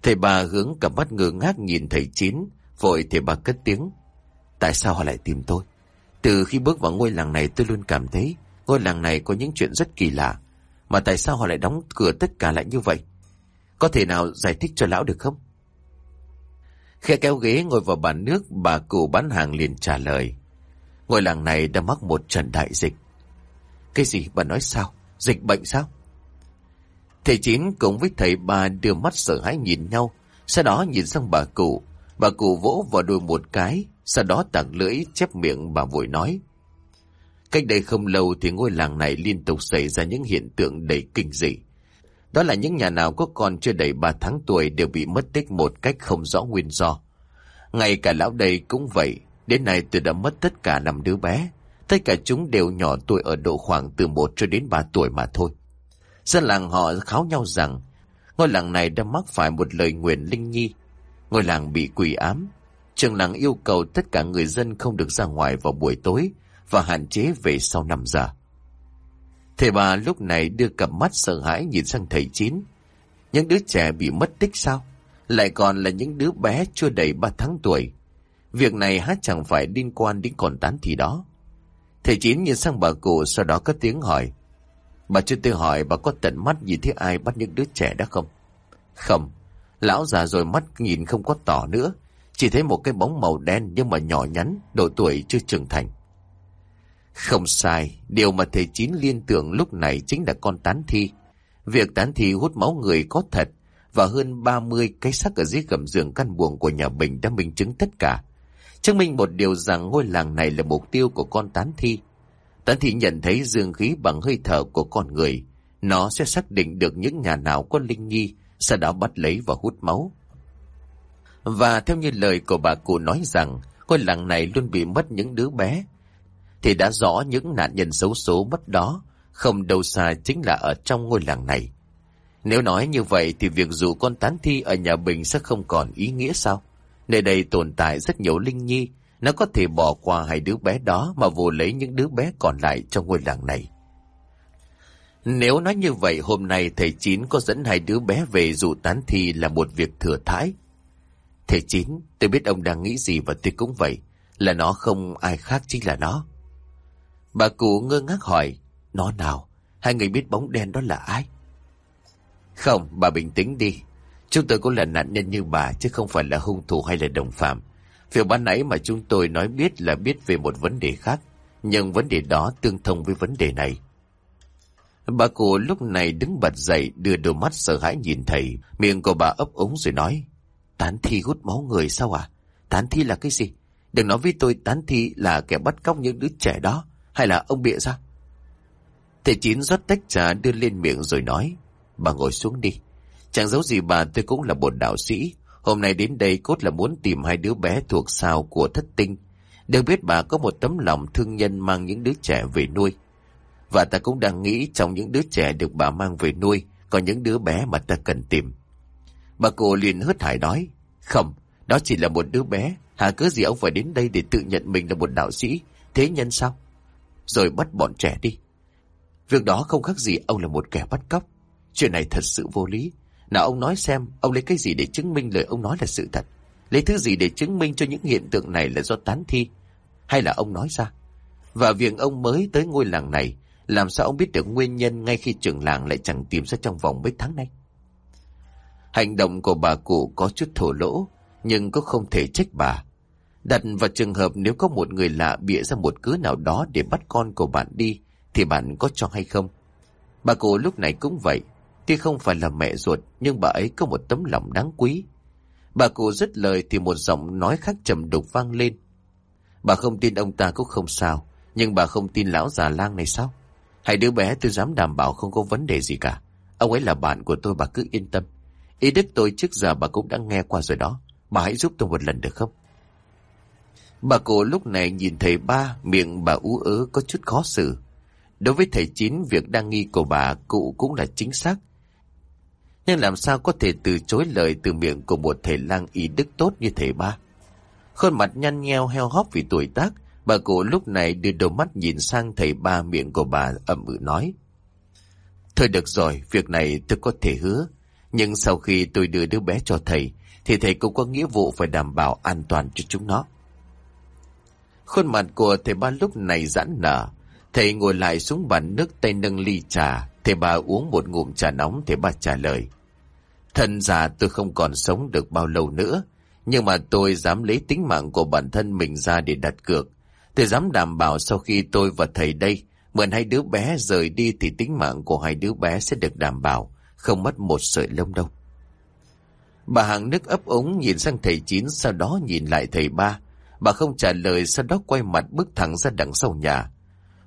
Thầy bà hướng cả mắt ngơ ngác nhìn thầy Chín, vội thầy bà cất tiếng. Tại sao họ lại tìm tôi? Từ khi bước vào ngôi làng này tôi luôn cảm thấy ngôi làng này có những chuyện rất kỳ lạ. Mà tại sao họ lại đóng cửa tất cả lại như vậy? Có thể nào giải thích cho lão được không? Khe kéo ghế ngồi vào bàn nước, bà cụ bán hàng liền trả lời. Ngôi làng này đã mắc một trận đại dịch. Cái gì bà nói sao? Dịch bệnh sao? Thầy Chín cùng với thầy ba đưa mắt sợ hãi nhìn nhau, sau đó nhìn sang bà cụ. Bà cụ vỗ vào đôi một cái, sau đó tặng lưỡi chép miệng bà vội nói. Cách đây không lâu thì ngôi làng này liên tục xảy ra những hiện tượng đầy kinh dị. Đó là những nhà nào có con chưa đầy 3 tháng tuổi đều bị mất tích một cách không rõ nguyên do. Ngay cả lão đây cũng vậy, đến nay tôi đã mất tất cả năm đứa bé. Tất cả chúng đều nhỏ tuổi ở độ khoảng từ 1 cho đến 3 tuổi mà thôi. Dân làng họ kháo nhau rằng, ngôi làng này đã mắc phải một lời nguyền linh nhi. Ngôi làng bị quỷ ám. Trường làng yêu cầu tất cả người dân không được ra ngoài vào buổi tối và hạn chế về sau 5 giờ. Thầy bà lúc này đưa cặp mắt sợ hãi nhìn sang thầy Chín. Những đứa trẻ bị mất tích sao? Lại còn là những đứa bé chưa đầy 3 tháng tuổi. Việc này hát chẳng phải liên quan đến còn tán thì đó. Thầy Chín nhìn sang bà cụ, sau đó có tiếng hỏi. Bà chưa tôi hỏi bà có tận mắt nhìn thấy ai bắt những đứa trẻ đó không? Không. Lão già rồi mắt nhìn không có tỏ nữa. Chỉ thấy một cái bóng màu đen nhưng mà nhỏ nhắn, độ tuổi chưa trưởng thành. Không sai, điều mà thầy Chín liên tưởng lúc này chính là con tán thi. Việc tán thi hút máu người có thật, và hơn 30 cái xác ở dưới gầm giường căn buồng của nhà Bình đã minh chứng tất cả. Chứng minh một điều rằng ngôi làng này là mục tiêu của con tán thi. Tán thi nhận thấy dương khí bằng hơi thở của con người, nó sẽ xác định được những nhà nào có linh nhi, sau đó bắt lấy và hút máu. Và theo như lời của bà cụ nói rằng, ngôi làng này luôn bị mất những đứa bé, thì đã rõ những nạn nhân xấu số mất đó không đâu xa chính là ở trong ngôi làng này. Nếu nói như vậy thì việc dụ con tán thi ở nhà Bình sẽ không còn ý nghĩa sao? Nơi đây tồn tại rất nhiều linh nhi, nó có thể bỏ qua hai đứa bé đó mà vô lấy những đứa bé còn lại trong ngôi làng này. Nếu nói như vậy hôm nay thầy Chín có dẫn hai đứa bé về dụ tán thi là một việc thừa thãi. Thầy Chín, tôi biết ông đang nghĩ gì và tôi cũng vậy, là nó không ai khác chính là nó. Bà cụ ngơ ngác hỏi, nó nào, hai người biết bóng đen đó là ai? Không, bà bình tĩnh đi. Chúng tôi cũng là nạn nhân như bà chứ không phải là hung thủ hay là đồng phạm. Việc ban nãy mà chúng tôi nói biết là biết về một vấn đề khác, nhưng vấn đề đó tương thông với vấn đề này. Bà cụ lúc này đứng bật dậy đưa đôi mắt sợ hãi nhìn thầy, miệng của bà ấp ống rồi nói. Tán thi hút máu người sao à? Tán thi là cái gì? Đừng nói với tôi tán thi là kẻ bắt cóc những đứa trẻ đó, hay là ông bịa ra? Thầy Chín rót tách trà đưa lên miệng rồi nói. Bà ngồi xuống đi. Chẳng giấu gì bà tôi cũng là một đạo sĩ. Hôm nay đến đây cốt là muốn tìm hai đứa bé thuộc sao của thất tinh. Được biết bà có một tấm lòng thương nhân mang những đứa trẻ về nuôi. Và ta cũng đang nghĩ trong những đứa trẻ được bà mang về nuôi, có những đứa bé mà ta cần tìm. Bà cụ liền hớt hải nói, không, đó chỉ là một đứa bé, hả cứ gì ông phải đến đây để tự nhận mình là một đạo sĩ, thế nhân sao? Rồi bắt bọn trẻ đi. Việc đó không khác gì ông là một kẻ bắt cóc. Chuyện này thật sự vô lý. Nào ông nói xem, ông lấy cái gì để chứng minh lời ông nói là sự thật? Lấy thứ gì để chứng minh cho những hiện tượng này là do tán thi? Hay là ông nói ra? Và việc ông mới tới ngôi làng này, làm sao ông biết được nguyên nhân ngay khi trưởng làng lại chẳng tìm ra trong vòng mấy tháng nay? Hành động của bà cụ có chút thổ lỗ, nhưng cũng không thể trách bà. Đặt vào trường hợp nếu có một người lạ bịa ra một cớ nào đó để bắt con của bạn đi, thì bạn có cho hay không? Bà cụ lúc này cũng vậy, tuy không phải là mẹ ruột, nhưng bà ấy có một tấm lòng đáng quý. Bà cụ dứt lời thì một giọng nói khác trầm đục vang lên. Bà không tin ông ta cũng không sao, nhưng bà không tin lão già lang này sao? Hai đứa bé tôi dám đảm bảo không có vấn đề gì cả. Ông ấy là bạn của tôi bà cứ yên tâm. Ý đức tôi trước giờ bà cũng đã nghe qua rồi đó. Bà hãy giúp tôi một lần được không? Bà cụ lúc này nhìn thầy ba, miệng bà ú ớ có chút khó xử. Đối với thầy Chín, việc đang nghi của bà cụ cũng là chính xác. Nhưng làm sao có thể từ chối lời từ miệng của một thầy lang ý đức tốt như thầy ba? Khuôn mặt nhăn nheo heo hóp vì tuổi tác, bà cụ lúc này đưa đôi mắt nhìn sang thầy ba miệng của bà ậm ừ nói. Thôi được rồi, việc này tôi có thể hứa. Nhưng sau khi tôi đưa đứa bé cho thầy, thì thầy cũng có nghĩa vụ phải đảm bảo an toàn cho chúng nó. Khuôn mặt của thầy ba lúc này giãn nở, Thầy ngồi lại xuống bàn nước tay nâng ly trà. Thầy ba uống một ngụm trà nóng. Thầy ba trả lời. Thân già tôi không còn sống được bao lâu nữa. Nhưng mà tôi dám lấy tính mạng của bản thân mình ra để đặt cược. Tôi dám đảm bảo sau khi tôi và thầy đây, mượn hai đứa bé rời đi thì tính mạng của hai đứa bé sẽ được đảm bảo. Không mất một sợi lông đâu. Bà hàng nước ấp ống nhìn sang thầy Chín, sau đó nhìn lại thầy ba. Bà không trả lời, sau đó quay mặt bước thẳng ra đằng sau nhà.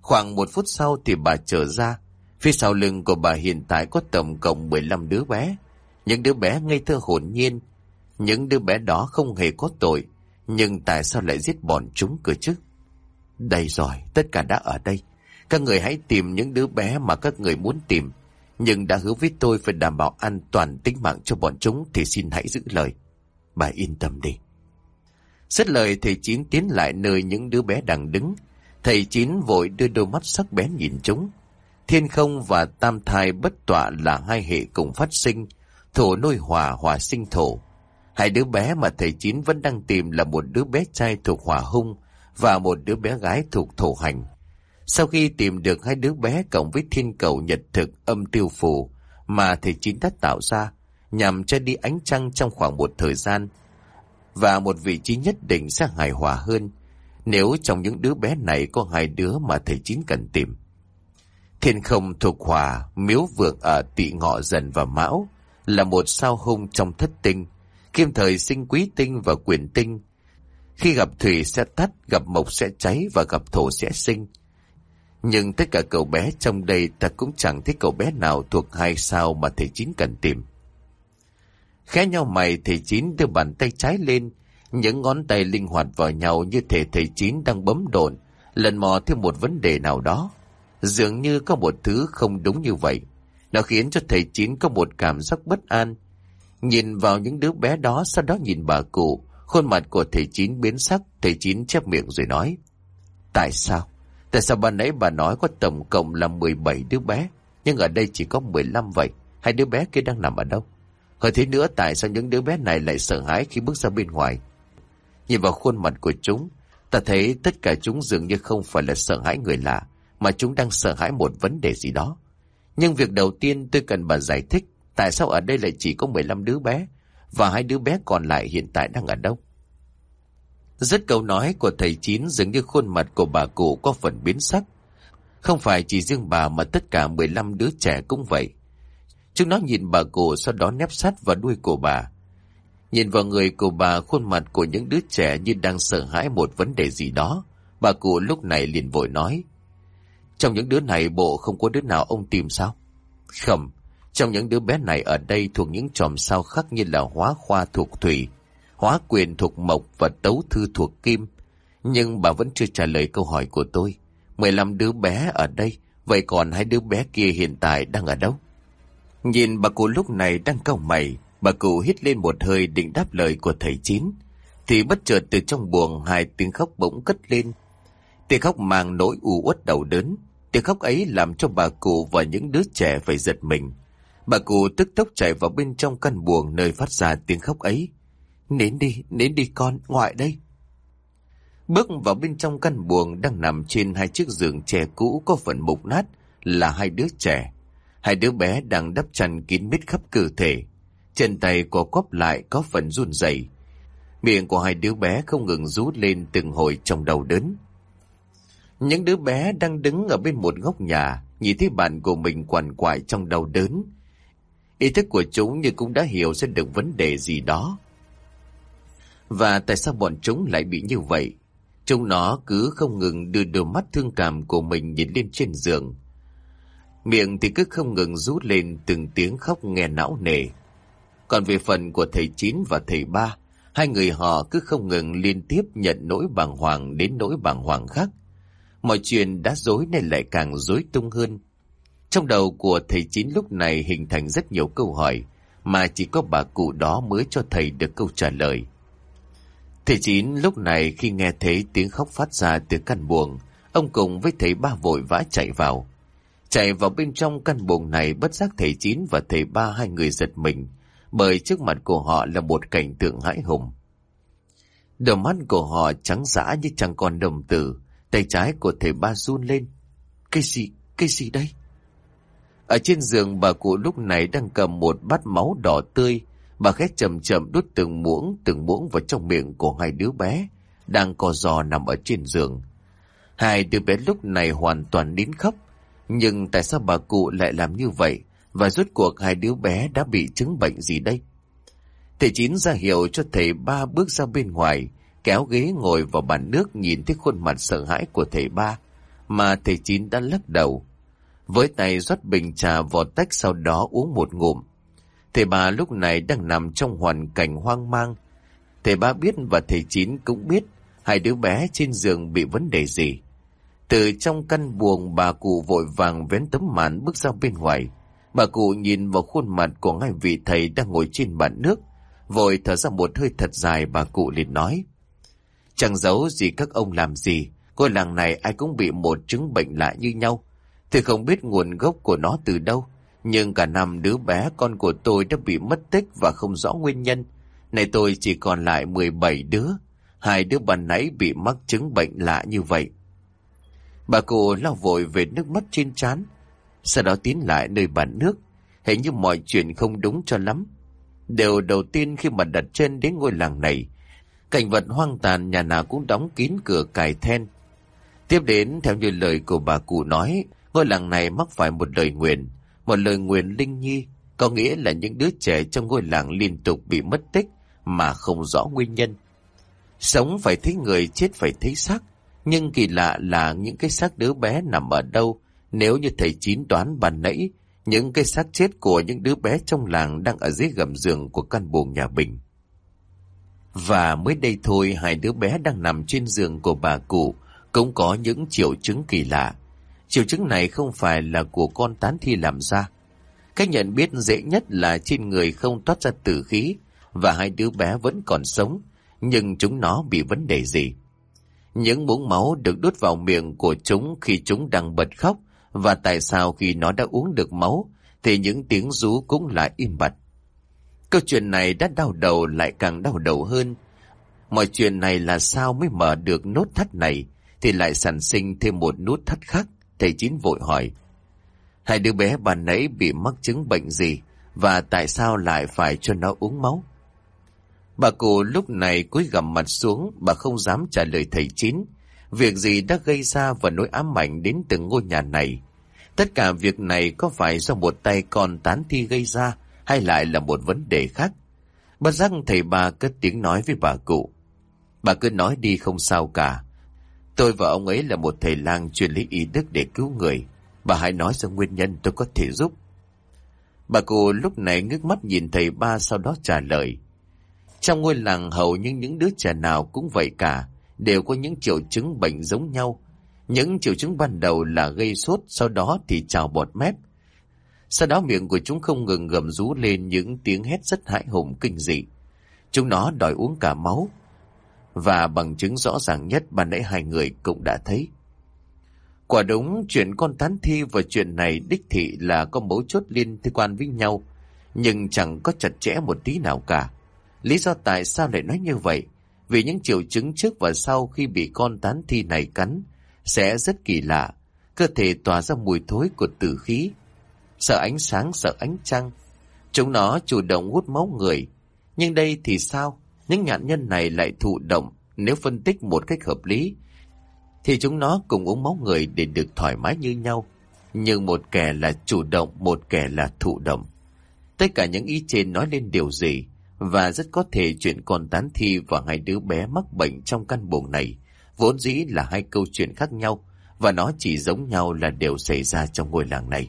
Khoảng một phút sau thì bà trở ra. Phía sau lưng của bà hiện tại có tổng cộng 15 đứa bé. Những đứa bé ngây thơ hồn nhiên. Những đứa bé đó không hề có tội. Nhưng tại sao lại giết bọn chúng cơ chứ? Đây rồi, tất cả đã ở đây. Các người hãy tìm những đứa bé mà các người muốn tìm. Nhưng đã hứa với tôi phải đảm bảo an toàn tính mạng cho bọn chúng thì xin hãy giữ lời. Bà yên tâm đi. Xét lời thầy Chín tiến lại nơi những đứa bé đang đứng. Thầy Chín vội đưa đôi mắt sắc bén nhìn chúng. Thiên không và tam thai bất tọa là hai hệ cùng phát sinh, thổ nôi hòa hòa sinh thổ. Hai đứa bé mà thầy Chín vẫn đang tìm là một đứa bé trai thuộc hỏa hung và một đứa bé gái thuộc thổ hành. Sau khi tìm được hai đứa bé cộng với thiên cầu nhật thực âm tiêu phù mà thầy Chín đã tạo ra nhằm cho đi ánh trăng trong khoảng một thời gian và một vị trí nhất định sẽ hài hòa hơn nếu trong những đứa bé này có hai đứa mà thầy Chín cần tìm. Thiên không thuộc hòa, miếu vượng ở tị ngọ dần và mão, là một sao hung trong thất tinh, kim thời sinh quý tinh và quyền tinh. Khi gặp thủy sẽ tắt, gặp mộc sẽ cháy và gặp thổ sẽ sinh. Nhưng tất cả cậu bé trong đây ta cũng chẳng thấy cậu bé nào thuộc hai sao mà thầy Chín cần tìm. Khẽ nhau mày thầy Chín đưa bàn tay trái lên, những ngón tay linh hoạt vào nhau như thể thầy Chín đang bấm đồn, lần mò thêm một vấn đề nào đó. Dường như có một thứ không đúng như vậy. Nó khiến cho thầy Chín có một cảm giác bất an. Nhìn vào những đứa bé đó, sau đó nhìn bà cụ, khuôn mặt của thầy Chín biến sắc, thầy Chín chép miệng rồi nói. Tại sao? Tại sao ban nãy bà nói có tổng cộng là 17 đứa bé, nhưng ở đây chỉ có 15 vậy? Hai đứa bé kia đang nằm ở đâu? Hơn thế nữa tại sao những đứa bé này lại sợ hãi khi bước ra bên ngoài? Nhìn vào khuôn mặt của chúng, ta thấy tất cả chúng dường như không phải là sợ hãi người lạ, mà chúng đang sợ hãi một vấn đề gì đó. Nhưng việc đầu tiên tôi cần bà giải thích tại sao ở đây lại chỉ có 15 đứa bé, và hai đứa bé còn lại hiện tại đang ở đâu. Rất câu nói của thầy Chín dường như khuôn mặt của bà cụ có phần biến sắc. Không phải chỉ riêng bà mà tất cả 15 đứa trẻ cũng vậy. Chúng nó nhìn bà cụ sau đó nép sát vào đuôi của bà. Nhìn vào người của bà khuôn mặt của những đứa trẻ như đang sợ hãi một vấn đề gì đó. Bà cụ lúc này liền vội nói. Trong những đứa này bộ không có đứa nào ông tìm sao? Không, trong những đứa bé này ở đây thuộc những chòm sao khác như là hóa khoa thuộc thủy, hóa quyền thuộc mộc và tấu thư thuộc kim. Nhưng bà vẫn chưa trả lời câu hỏi của tôi. 15 đứa bé ở đây, vậy còn hai đứa bé kia hiện tại đang ở đâu? Nhìn bà cụ lúc này đang cau mày, bà cụ hít lên một hơi định đáp lời của thầy Chín. Thì bất chợt từ trong buồng hai tiếng khóc bỗng cất lên. Tiếng khóc mang nỗi u uất đầu đớn. Tiếng khóc ấy làm cho bà cụ và những đứa trẻ phải giật mình. Bà cụ tức tốc chạy vào bên trong căn buồng nơi phát ra tiếng khóc ấy. Nến đi, nến đi con, ngoại đây. Bước vào bên trong căn buồng đang nằm trên hai chiếc giường trẻ cũ có phần mục nát là hai đứa trẻ. Hai đứa bé đang đắp chăn kín mít khắp cơ thể. Chân tay của cóp lại có phần run rẩy. Miệng của hai đứa bé không ngừng rú lên từng hồi trong đầu đớn. Những đứa bé đang đứng ở bên một góc nhà, nhìn thấy bạn của mình quằn quại trong đau đớn. Ý thức của chúng như cũng đã hiểu ra được vấn đề gì đó. Và tại sao bọn chúng lại bị như vậy? Chúng nó cứ không ngừng đưa đôi mắt thương cảm của mình nhìn lên trên giường. Miệng thì cứ không ngừng rút lên từng tiếng khóc nghe não nề. Còn về phần của thầy Chín và thầy Ba, hai người họ cứ không ngừng liên tiếp nhận nỗi bàng hoàng đến nỗi bàng hoàng khác. Mọi chuyện đã dối nên lại càng dối tung hơn. Trong đầu của thầy Chín lúc này hình thành rất nhiều câu hỏi, mà chỉ có bà cụ đó mới cho thầy được câu trả lời. Thầy Chín lúc này khi nghe thấy tiếng khóc phát ra từ căn buồng, ông cùng với thầy ba vội vã chạy vào. Chạy vào bên trong căn buồng này bất giác thầy Chín và thầy ba hai người giật mình, bởi trước mặt của họ là một cảnh tượng hãi hùng. Đôi mắt của họ trắng giã như chẳng còn đồng tử, tay trái của thầy ba run lên. Cái gì, cái gì đây? Ở trên giường bà cụ lúc này đang cầm một bát máu đỏ tươi, bà khét chậm chậm đút từng muỗng từng muỗng vào trong miệng của hai đứa bé, đang co giò nằm ở trên giường. Hai đứa bé lúc này hoàn toàn nín khóc, nhưng tại sao bà cụ lại làm như vậy? Và rốt cuộc hai đứa bé đã bị chứng bệnh gì đây? Thầy Chín ra hiệu cho thầy ba bước ra bên ngoài, kéo ghế ngồi vào bàn nước nhìn thấy khuôn mặt sợ hãi của thầy ba, mà thầy Chín đã lắc đầu. Với tay rót bình trà vào tách sau đó uống một ngụm. Thầy ba lúc này đang nằm trong hoàn cảnh hoang mang. Thầy ba biết và thầy Chín cũng biết hai đứa bé trên giường bị vấn đề gì. Từ trong căn buồng bà cụ vội vàng vén tấm màn bước ra bên ngoài. Bà cụ nhìn vào khuôn mặt của hai vị thầy đang ngồi trên bàn nước. Vội thở ra một hơi thật dài bà cụ liền nói. Chẳng giấu gì các ông làm gì. Ngôi làng này ai cũng bị một chứng bệnh lạ như nhau. Thì không biết nguồn gốc của nó từ đâu. Nhưng cả năm đứa bé con của tôi đã bị mất tích và không rõ nguyên nhân. Này tôi chỉ còn lại 17 đứa. Hai đứa bạn nãy bị mắc chứng bệnh lạ như vậy. Bà cụ lao vội về nước mắt trên trán, sau đó tiến lại nơi bản nước, hình như mọi chuyện không đúng cho lắm. Điều đầu tiên khi mà đặt chân đến ngôi làng này, cảnh vật hoang tàn nhà nào cũng đóng kín cửa cài then. Tiếp đến, theo như lời của bà cụ nói, ngôi làng này mắc phải một lời nguyền, một lời nguyền linh nhi, có nghĩa là những đứa trẻ trong ngôi làng liên tục bị mất tích mà không rõ nguyên nhân. Sống phải thấy người, chết phải thấy xác. Nhưng kỳ lạ là những cái xác đứa bé nằm ở đâu, nếu như thầy chín đoán bàn nãy, những cái xác chết của những đứa bé trong làng đang ở dưới gầm giường của căn buồng nhà Bình. Và mới đây thôi hai đứa bé đang nằm trên giường của bà cụ cũng có những triệu chứng kỳ lạ. Triệu chứng này không phải là của con tán thi làm ra. Cách nhận biết dễ nhất là trên người không toát ra tử khí và hai đứa bé vẫn còn sống, nhưng chúng nó bị vấn đề gì. Những muỗng máu được đút vào miệng của chúng khi chúng đang bật khóc và tại sao khi nó đã uống được máu thì những tiếng rú cũng lại im bặt. Câu chuyện này đã đau đầu lại càng đau đầu hơn. Mọi chuyện này là sao mới mở được nốt thắt này thì lại sản sinh thêm một nút thắt khác. Thầy Chín vội hỏi. Hai đứa bé bà nãy bị mắc chứng bệnh gì và tại sao lại phải cho nó uống máu? Bà cụ lúc này cúi gằm mặt xuống, bà không dám trả lời thầy Chín, Việc gì đã gây ra và nỗi ám ảnh đến từng ngôi nhà này? Tất cả việc này có phải do một tay con tán thi gây ra hay lại là một vấn đề khác? Bất giác thầy ba cất tiếng nói với bà cụ. Bà cứ nói đi không sao cả. Tôi và ông ấy là một thầy lang chuyên lý y đức để cứu người. Bà hãy nói ra nguyên nhân tôi có thể giúp. Bà cụ lúc này ngước mắt nhìn thầy ba sau đó trả lời. Trong ngôi làng hầu như những đứa trẻ nào cũng vậy cả, đều có những triệu chứng bệnh giống nhau. Những triệu chứng ban đầu là gây sốt, sau đó thì trào bọt mép. Sau đó miệng của chúng không ngừng gầm rú lên những tiếng hét rất hãi hùng kinh dị. Chúng nó đòi uống cả máu. Và bằng chứng rõ ràng nhất mà nãy hai người cũng đã thấy. Quả đúng chuyện con tán thi và chuyện này đích thị là có mấu chốt liên quan với nhau, nhưng chẳng có chặt chẽ một tí nào cả. Lý do tại sao lại nói như vậy? Vì những triệu chứng trước và sau khi bị con tán thi này cắn sẽ rất kỳ lạ. Cơ thể tỏa ra mùi thối của tử khí. Sợ ánh sáng, sợ ánh trăng. Chúng nó chủ động hút máu người. Nhưng đây thì sao? Những nạn nhân này lại thụ động nếu phân tích một cách hợp lý thì chúng nó cùng uống máu người để được thoải mái như nhau. Nhưng một kẻ là chủ động, một kẻ là thụ động. Tất cả những ý trên nói lên điều gì, và rất có thể chuyện con tán thi và hai đứa bé mắc bệnh trong căn buồng này vốn dĩ là hai câu chuyện khác nhau, và nó chỉ giống nhau là đều xảy ra trong ngôi làng này.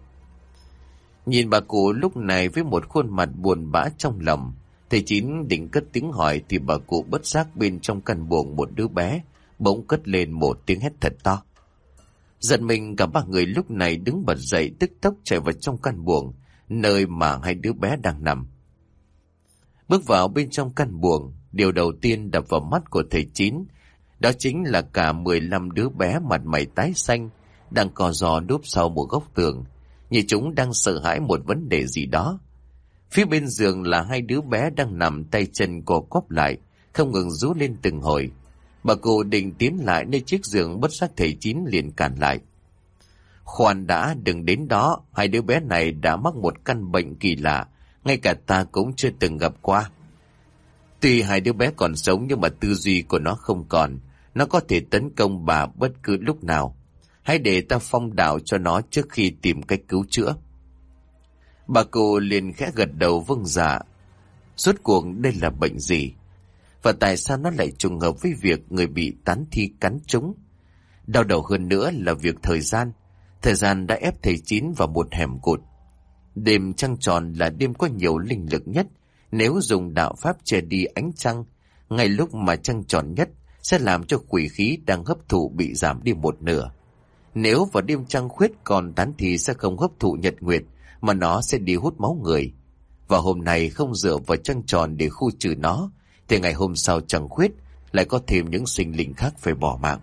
Nhìn bà cụ lúc này với một khuôn mặt buồn bã trong lòng, thầy Chín định cất tiếng hỏi thì bà cụ bất giác bên trong căn buồng một đứa bé bỗng cất lên một tiếng hét thật to. Giận mình cả ba người lúc này đứng bật dậy tức tốc chạy vào trong căn buồng, nơi mà hai đứa bé đang nằm. Bước vào bên trong căn buồng, điều đầu tiên đập vào mắt của thầy Chín, đó chính là cả 15 đứa bé mặt mày tái xanh, đang cò giò núp sau một góc tường, như chúng đang sợ hãi một vấn đề gì đó. Phía bên giường là hai đứa bé đang nằm tay chân co quắp lại, không ngừng rú lên từng hồi, Bà cụ định tiến lại nơi chiếc giường bất giác thầy chín liền cản lại. Khoan đã đừng đến đó, hai đứa bé này đã mắc một căn bệnh kỳ lạ, ngay cả ta cũng chưa từng gặp qua. Tuy hai đứa bé còn sống nhưng mà tư duy của nó không còn, nó có thể tấn công bà bất cứ lúc nào. Hãy để ta phong đạo cho nó trước khi tìm cách cứu chữa. Bà cụ liền khẽ gật đầu vâng dạ. Suốt cuộc đây là bệnh gì? Và tại sao nó lại trùng hợp với việc người bị tán thi cắn trúng? Đau đầu hơn nữa là việc thời gian. Thời gian đã ép thầy Chín vào một hẻm cột Đêm trăng tròn là đêm có nhiều linh lực nhất. Nếu dùng đạo pháp che đi ánh trăng, ngay lúc mà trăng tròn nhất sẽ làm cho quỷ khí đang hấp thụ bị giảm đi một nửa. Nếu vào đêm trăng khuyết còn tán thì sẽ không hấp thụ nhật nguyệt, mà nó sẽ đi hút máu người. Và hôm nay không dựa vào trăng tròn để khu trừ nó, thì ngày hôm sau trăng khuyết lại có thêm những sinh linh khác phải bỏ mạng.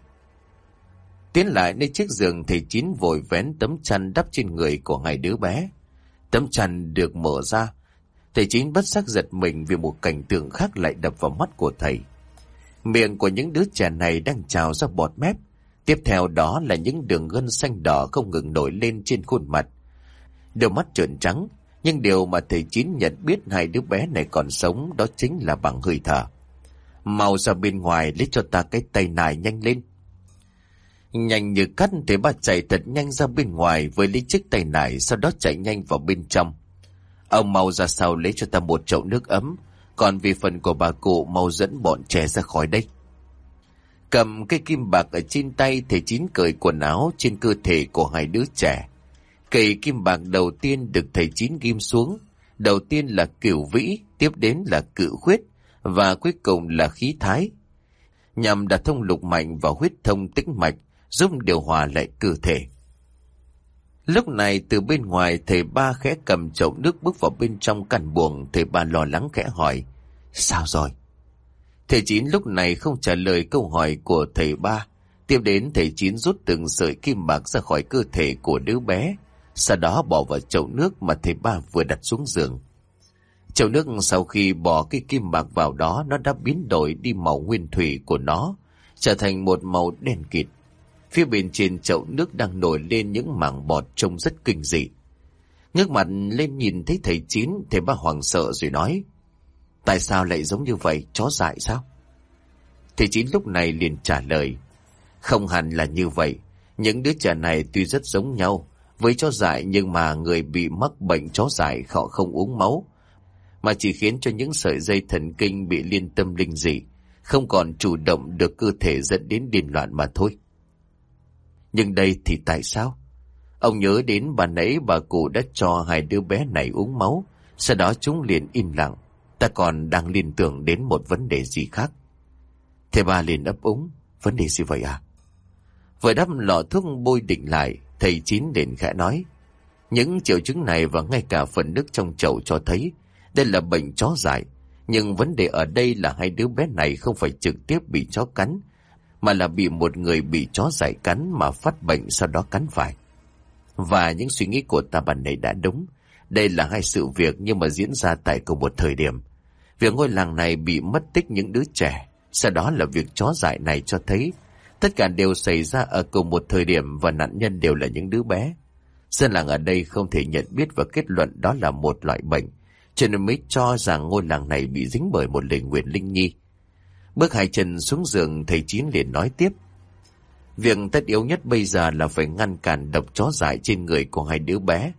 Tiến lại nơi chiếc giường thầy Chín vội vén tấm chăn đắp trên người của hai đứa bé. Tấm chăn được mở ra, thầy Chín bất giác giật mình vì một cảnh tượng khác lại đập vào mắt của thầy. Miệng của những đứa trẻ này đang trào ra bọt mép, tiếp theo đó là những đường gân xanh đỏ không ngừng nổi lên trên khuôn mặt. Đôi mắt trợn trắng, nhưng điều mà thầy Chín nhận biết hai đứa bé này còn sống đó chính là bằng hơi thở. Mau ra bên ngoài lấy cho ta cái tay này nhanh lên. Nhanh như cắt thầy bà chạy thật nhanh ra bên ngoài với lấy chiếc tay nải sau đó chạy nhanh vào bên trong. Ông mau ra sau lấy cho ta một chậu nước ấm, còn vì phần của bà cụ mau dẫn bọn trẻ ra khỏi đây. Cầm cây kim bạc ở trên tay thầy Chín cởi quần áo trên cơ thể của hai đứa trẻ Cây kim bạc đầu tiên được thầy Chín ghim xuống. Đầu tiên là cửu vĩ, tiếp đến là cự khuyết, và cuối cùng là khí thái. Nhằm đặt thông lục mạnh và huyết thông tĩnh mạch, giúp điều hòa lại cơ thể. Lúc này từ bên ngoài thầy ba khẽ cầm chậu nước bước vào bên trong căn buồng, thầy ba lo lắng khẽ hỏi, sao rồi? Thầy Chín lúc này không trả lời câu hỏi của thầy ba, tiếp đến thầy Chín rút từng sợi kim bạc ra khỏi cơ thể của đứa bé, sau đó bỏ vào chậu nước mà thầy ba vừa đặt xuống giường. Chậu nước sau khi bỏ cái kim bạc vào đó nó đã biến đổi đi màu nguyên thủy của nó, trở thành một màu đen kịt. Phía bên trên chậu nước đang nổi lên những mảng bọt trông rất kinh dị. Ngước mặt lên nhìn thấy thầy Chín, thầy ba hoàng sợ rồi nói, Tại sao lại giống như vậy, chó dại sao? Thầy Chín lúc này liền trả lời, Không hẳn là như vậy. Những đứa trẻ này tuy rất giống nhau, với chó dại nhưng mà người bị mắc bệnh chó dại họ không uống máu, mà chỉ khiến cho những sợi dây thần kinh bị liên tâm linh dị, không còn chủ động được cơ thể dẫn đến điên loạn mà thôi. Nhưng đây thì tại sao? Ông nhớ đến bà nãy bà cụ đã cho hai đứa bé này uống máu, sau đó chúng liền im lặng. Ta còn đang liên tưởng đến một vấn đề gì khác. Thế bà liền ấp úng, vấn đề gì vậy à? Vừa đắp lọ thuốc bôi định lại, thầy Chín liền khẽ nói. Những triệu chứng này và ngay cả phần nước trong chậu cho thấy đây là bệnh chó dại. Nhưng vấn đề ở đây là hai đứa bé này không phải trực tiếp bị chó cắn, mà là bị một người bị chó dại cắn mà phát bệnh sau đó cắn phải. Và những suy nghĩ của ta bạn này đã đúng. Đây là hai sự việc nhưng mà diễn ra tại cùng một thời điểm. Việc ngôi làng này bị mất tích những đứa trẻ, sau đó là việc chó dại này cho thấy tất cả đều xảy ra ở cùng một thời điểm và nạn nhân đều là những đứa bé. Dân làng ở đây không thể nhận biết và kết luận đó là một loại bệnh, cho nên mới cho rằng ngôi làng này bị dính bởi một lời nguyện linh nhi. Bước hai chân xuống giường, thầy Chín liền nói tiếp. Việc tất yếu nhất bây giờ là phải ngăn cản độc chó dại trên người của hai đứa bé.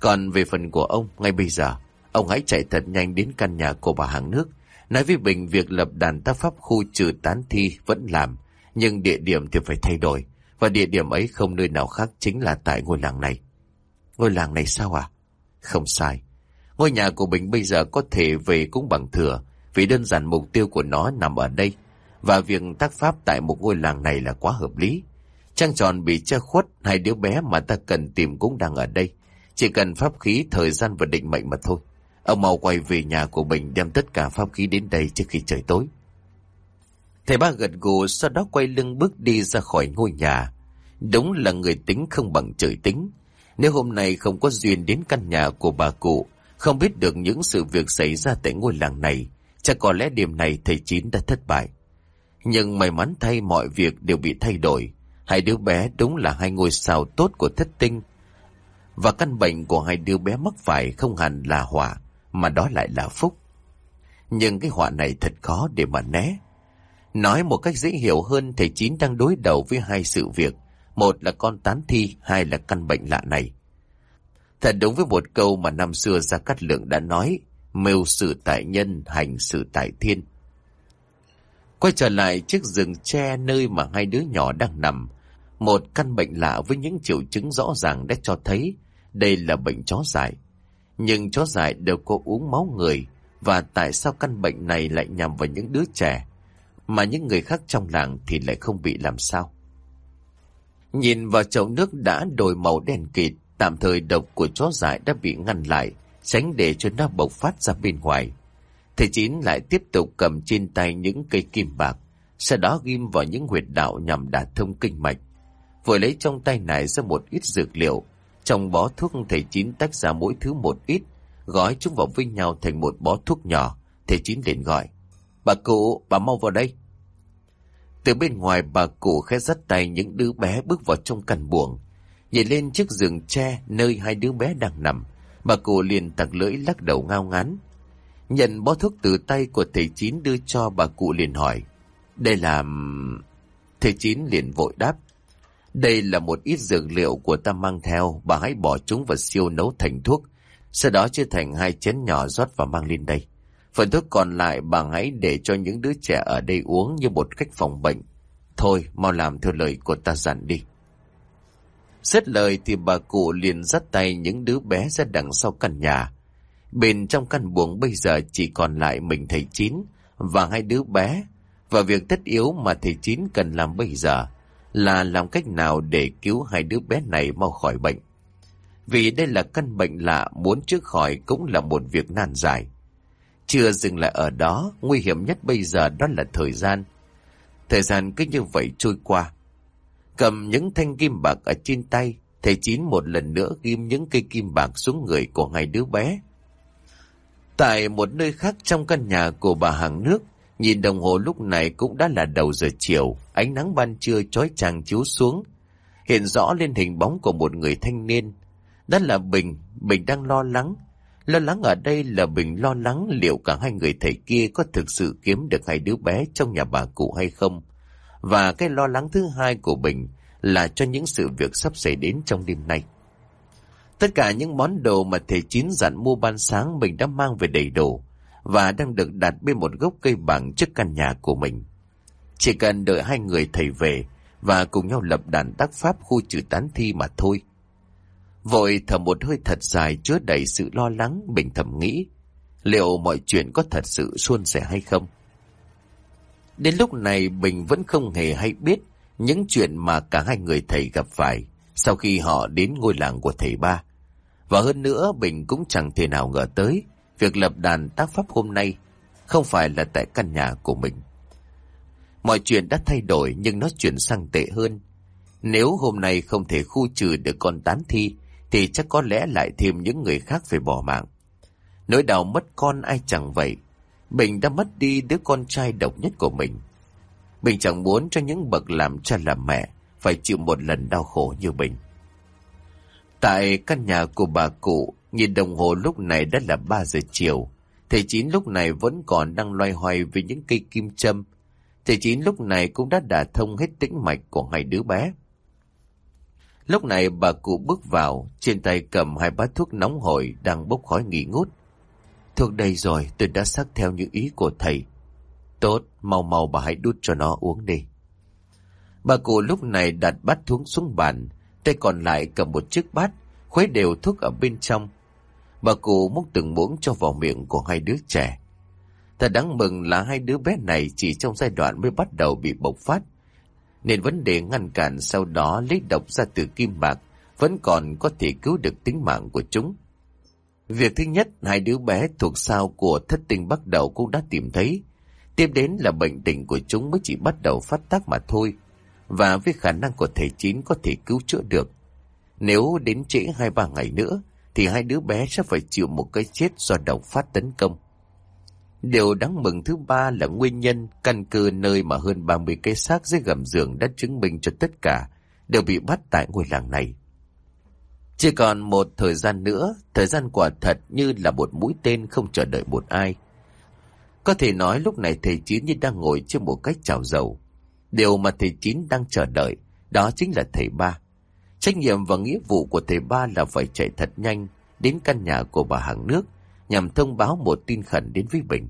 Còn về phần của ông, ngay bây giờ, ông hãy chạy thật nhanh đến căn nhà của bà hàng nước. Nói với Bình việc lập đàn tác pháp khu trừ tán thi vẫn làm, nhưng địa điểm thì phải thay đổi. Và địa điểm ấy không nơi nào khác chính là tại ngôi làng này. Ngôi làng này sao à? Không sai. Ngôi nhà của Bình bây giờ có thể về cũng bằng thừa, vì đơn giản mục tiêu của nó nằm ở đây. Và việc tác pháp tại một ngôi làng này là quá hợp lý. Trăng tròn bị che khuất, hai đứa bé mà ta cần tìm cũng đang ở đây. Chỉ cần pháp khí, thời gian và định mệnh mà thôi. Ông mau quay về nhà của mình đem tất cả pháp khí đến đây trước khi trời tối. Thầy ba gật gù sau đó quay lưng bước đi ra khỏi ngôi nhà. Đúng là người tính không bằng trời tính. Nếu hôm nay không có duyên đến căn nhà của bà cụ, không biết được những sự việc xảy ra tại ngôi làng này, chắc có lẽ điểm này thầy Chín đã thất bại. Nhưng may mắn thay mọi việc đều bị thay đổi. Hai đứa bé đúng là hai ngôi sao tốt của thất tinh. Và căn bệnh của hai đứa bé mắc phải không hẳn là họa, mà đó lại là phúc. Nhưng cái họa này thật khó để mà né. Nói một cách dễ hiểu hơn, thầy Chín đang đối đầu với hai sự việc. Một là con tán thi, hai là căn bệnh lạ này. Thật đúng với một câu mà năm xưa Gia Cát Lượng đã nói, mưu sự tại nhân, hành sự tại thiên. Quay trở lại chiếc rừng tre nơi mà hai đứa nhỏ đang nằm, một căn bệnh lạ với những triệu chứng rõ ràng đã cho thấy đây là bệnh chó dại. Nhưng chó dại đều có uống máu người, và tại sao căn bệnh này lại nhằm vào những đứa trẻ, mà những người khác trong làng thì lại không bị làm sao? Nhìn vào chậu nước đã đổi màu đen kịt, tạm thời độc của chó dại đã bị ngăn lại, tránh để cho nó bộc phát ra bên ngoài. Thầy Chín lại tiếp tục cầm trên tay những cây kim bạc, sau đó ghim vào những huyệt đạo nhằm đả thông kinh mạch. Vừa lấy trong tay này ra một ít dược liệu, trong bó thuốc thầy Chín tách ra mỗi thứ một ít, gói chúng vào với nhau thành một bó thuốc nhỏ. Thầy Chín liền gọi, bà cụ, bà mau vào đây. Từ bên ngoài bà cụ khẽ dắt tay những đứa bé bước vào trong căn buồng. Nhảy lên chiếc giường tre nơi hai đứa bé đang nằm, bà cụ liền tặc lưỡi lắc đầu ngao ngán. Nhận bó thuốc từ tay của thầy Chín đưa cho bà cụ liền hỏi. Đây là... Thầy Chín liền vội đáp. Đây là một ít dược liệu của ta mang theo, bà hãy bỏ chúng vào siêu nấu thành thuốc. Sau đó chia thành hai chén nhỏ rót và mang lên đây. Phần thuốc còn lại bà hãy để cho những đứa trẻ ở đây uống như một cách phòng bệnh. Thôi, mau làm theo lời của ta dặn đi. Xét lời thì bà cụ liền dắt tay những đứa bé ra đằng sau căn nhà. Bên trong căn buồng bây giờ chỉ còn lại mình thầy Chín và hai đứa bé. Và việc tất yếu mà thầy Chín cần làm bây giờ là làm cách nào để cứu hai đứa bé này mau khỏi bệnh. Vì đây là căn bệnh lạ muốn trước khỏi cũng là một việc nan dài. Chưa dừng lại ở đó, nguy hiểm nhất bây giờ đó là thời gian. Thời gian cứ như vậy trôi qua. Cầm những thanh kim bạc ở trên tay, thầy Chín một lần nữa ghim những cây kim bạc xuống người của hai đứa bé. Tại một nơi khác trong căn nhà của bà hàng nước, nhìn đồng hồ lúc này cũng đã là đầu giờ chiều, ánh nắng ban trưa chói chang chiếu xuống. Hiện rõ lên hình bóng của một người thanh niên. Đó là Bình, Bình đang lo lắng. Lo lắng ở đây là Bình lo lắng liệu cả hai người thầy kia có thực sự kiếm được hai đứa bé trong nhà bà cụ hay không. Và cái lo lắng thứ hai của Bình là cho những sự việc sắp xảy đến trong đêm nay. Tất cả những món đồ mà thầy Chín dặn mua ban sáng mình đã mang về đầy đủ và đang được đặt bên một gốc cây bằng trước căn nhà của mình. Chỉ cần đợi hai người thầy về và cùng nhau lập đàn tác pháp khu trừ tán thi mà thôi. Vội thở một hơi thật dài chứa đầy sự lo lắng, bình thầm nghĩ, liệu mọi chuyện có thật sự suôn sẻ hay không? Đến lúc này Bình vẫn không hề hay biết những chuyện mà cả hai người thầy gặp phải sau khi họ đến ngôi làng của thầy ba. Và hơn nữa Bình cũng chẳng thể nào ngờ tới việc lập đàn tác pháp hôm nay không phải là tại căn nhà của mình. Mọi chuyện đã thay đổi nhưng nó chuyển sang tệ hơn. Nếu hôm nay không thể khu trừ được con tán thi thì chắc có lẽ lại thêm những người khác phải bỏ mạng. Nỗi đau mất con ai chẳng vậy. Bình đã mất đi đứa con trai độc nhất của mình. Bình chẳng muốn cho những bậc làm cha làm mẹ phải chịu một lần đau khổ như Bình. Tại căn nhà của bà cụ, nhìn đồng hồ lúc này đã là 3 giờ chiều. Thầy Chín lúc này vẫn còn đang loay hoay với những cây kim châm. Thầy Chín lúc này cũng đã đả thông hết tĩnh mạch của hai đứa bé. Lúc này bà cụ bước vào, trên tay cầm hai bát thuốc nóng hổi đang bốc khói nghỉ ngút. Thuốc đây rồi, tôi đã xác theo những ý của thầy. Tốt, mau mau bà hãy đút cho nó uống đi. Bà cụ lúc này đặt bát thuốc xuống bàn, tay còn lại cầm một chiếc bát, khuấy đều thuốc ở bên trong. Bà cụ múc từng muỗng cho vào miệng của hai đứa trẻ. Thật đáng mừng là hai đứa bé này chỉ trong giai đoạn mới bắt đầu bị bộc phát, nên vấn đề ngăn cản sau đó lấy độc ra từ kim bạc vẫn còn có thể cứu được tính mạng của chúng. Việc thứ nhất, hai đứa bé thuộc sao của thất tinh bắt đầu cũng đã tìm thấy. Tiếp đến là bệnh tình của chúng mới chỉ bắt đầu phát tác mà thôi. Và với khả năng của thầy Chín có thể cứu chữa được. Nếu đến trễ hai ba ngày nữa, thì hai đứa bé sẽ phải chịu một cái chết do độc phát tấn công. Điều đáng mừng thứ ba là nguyên nhân căn cứ nơi mà hơn 30 cái xác dưới gầm giường đã chứng minh cho tất cả đều bị bắt tại ngôi làng này. Chỉ còn một thời gian nữa, thời gian quả thật như là một mũi tên không chờ đợi một ai. Có thể nói lúc này thầy Chín như đang ngồi trên một cách chảo dầu. Điều mà thầy Chín đang chờ đợi, đó chính là thầy ba. Trách nhiệm và nghĩa vụ của thầy ba là phải chạy thật nhanh đến căn nhà của bà hàng nước, nhằm thông báo một tin khẩn đến với Bình.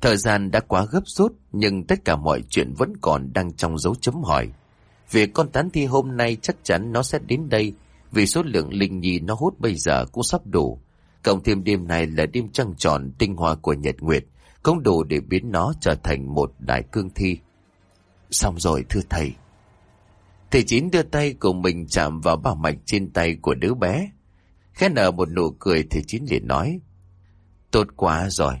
Thời gian đã quá gấp rút, nhưng tất cả mọi chuyện vẫn còn đang trong dấu chấm hỏi. Việc con tán thi hôm nay chắc chắn nó sẽ đến đây, vì số lượng linh nhi nó hút bây giờ cũng sắp đủ. Cộng thêm đêm này là đêm trăng tròn, tinh hoa của Nhật Nguyệt cũng đủ để biến nó trở thành một đại cương thi. Xong rồi, thưa thầy. Thầy Chín đưa tay của mình chạm vào bảo mạch trên tay của đứa bé. Khẽ nở một nụ cười thầy Chín liền nói. Tốt quá rồi.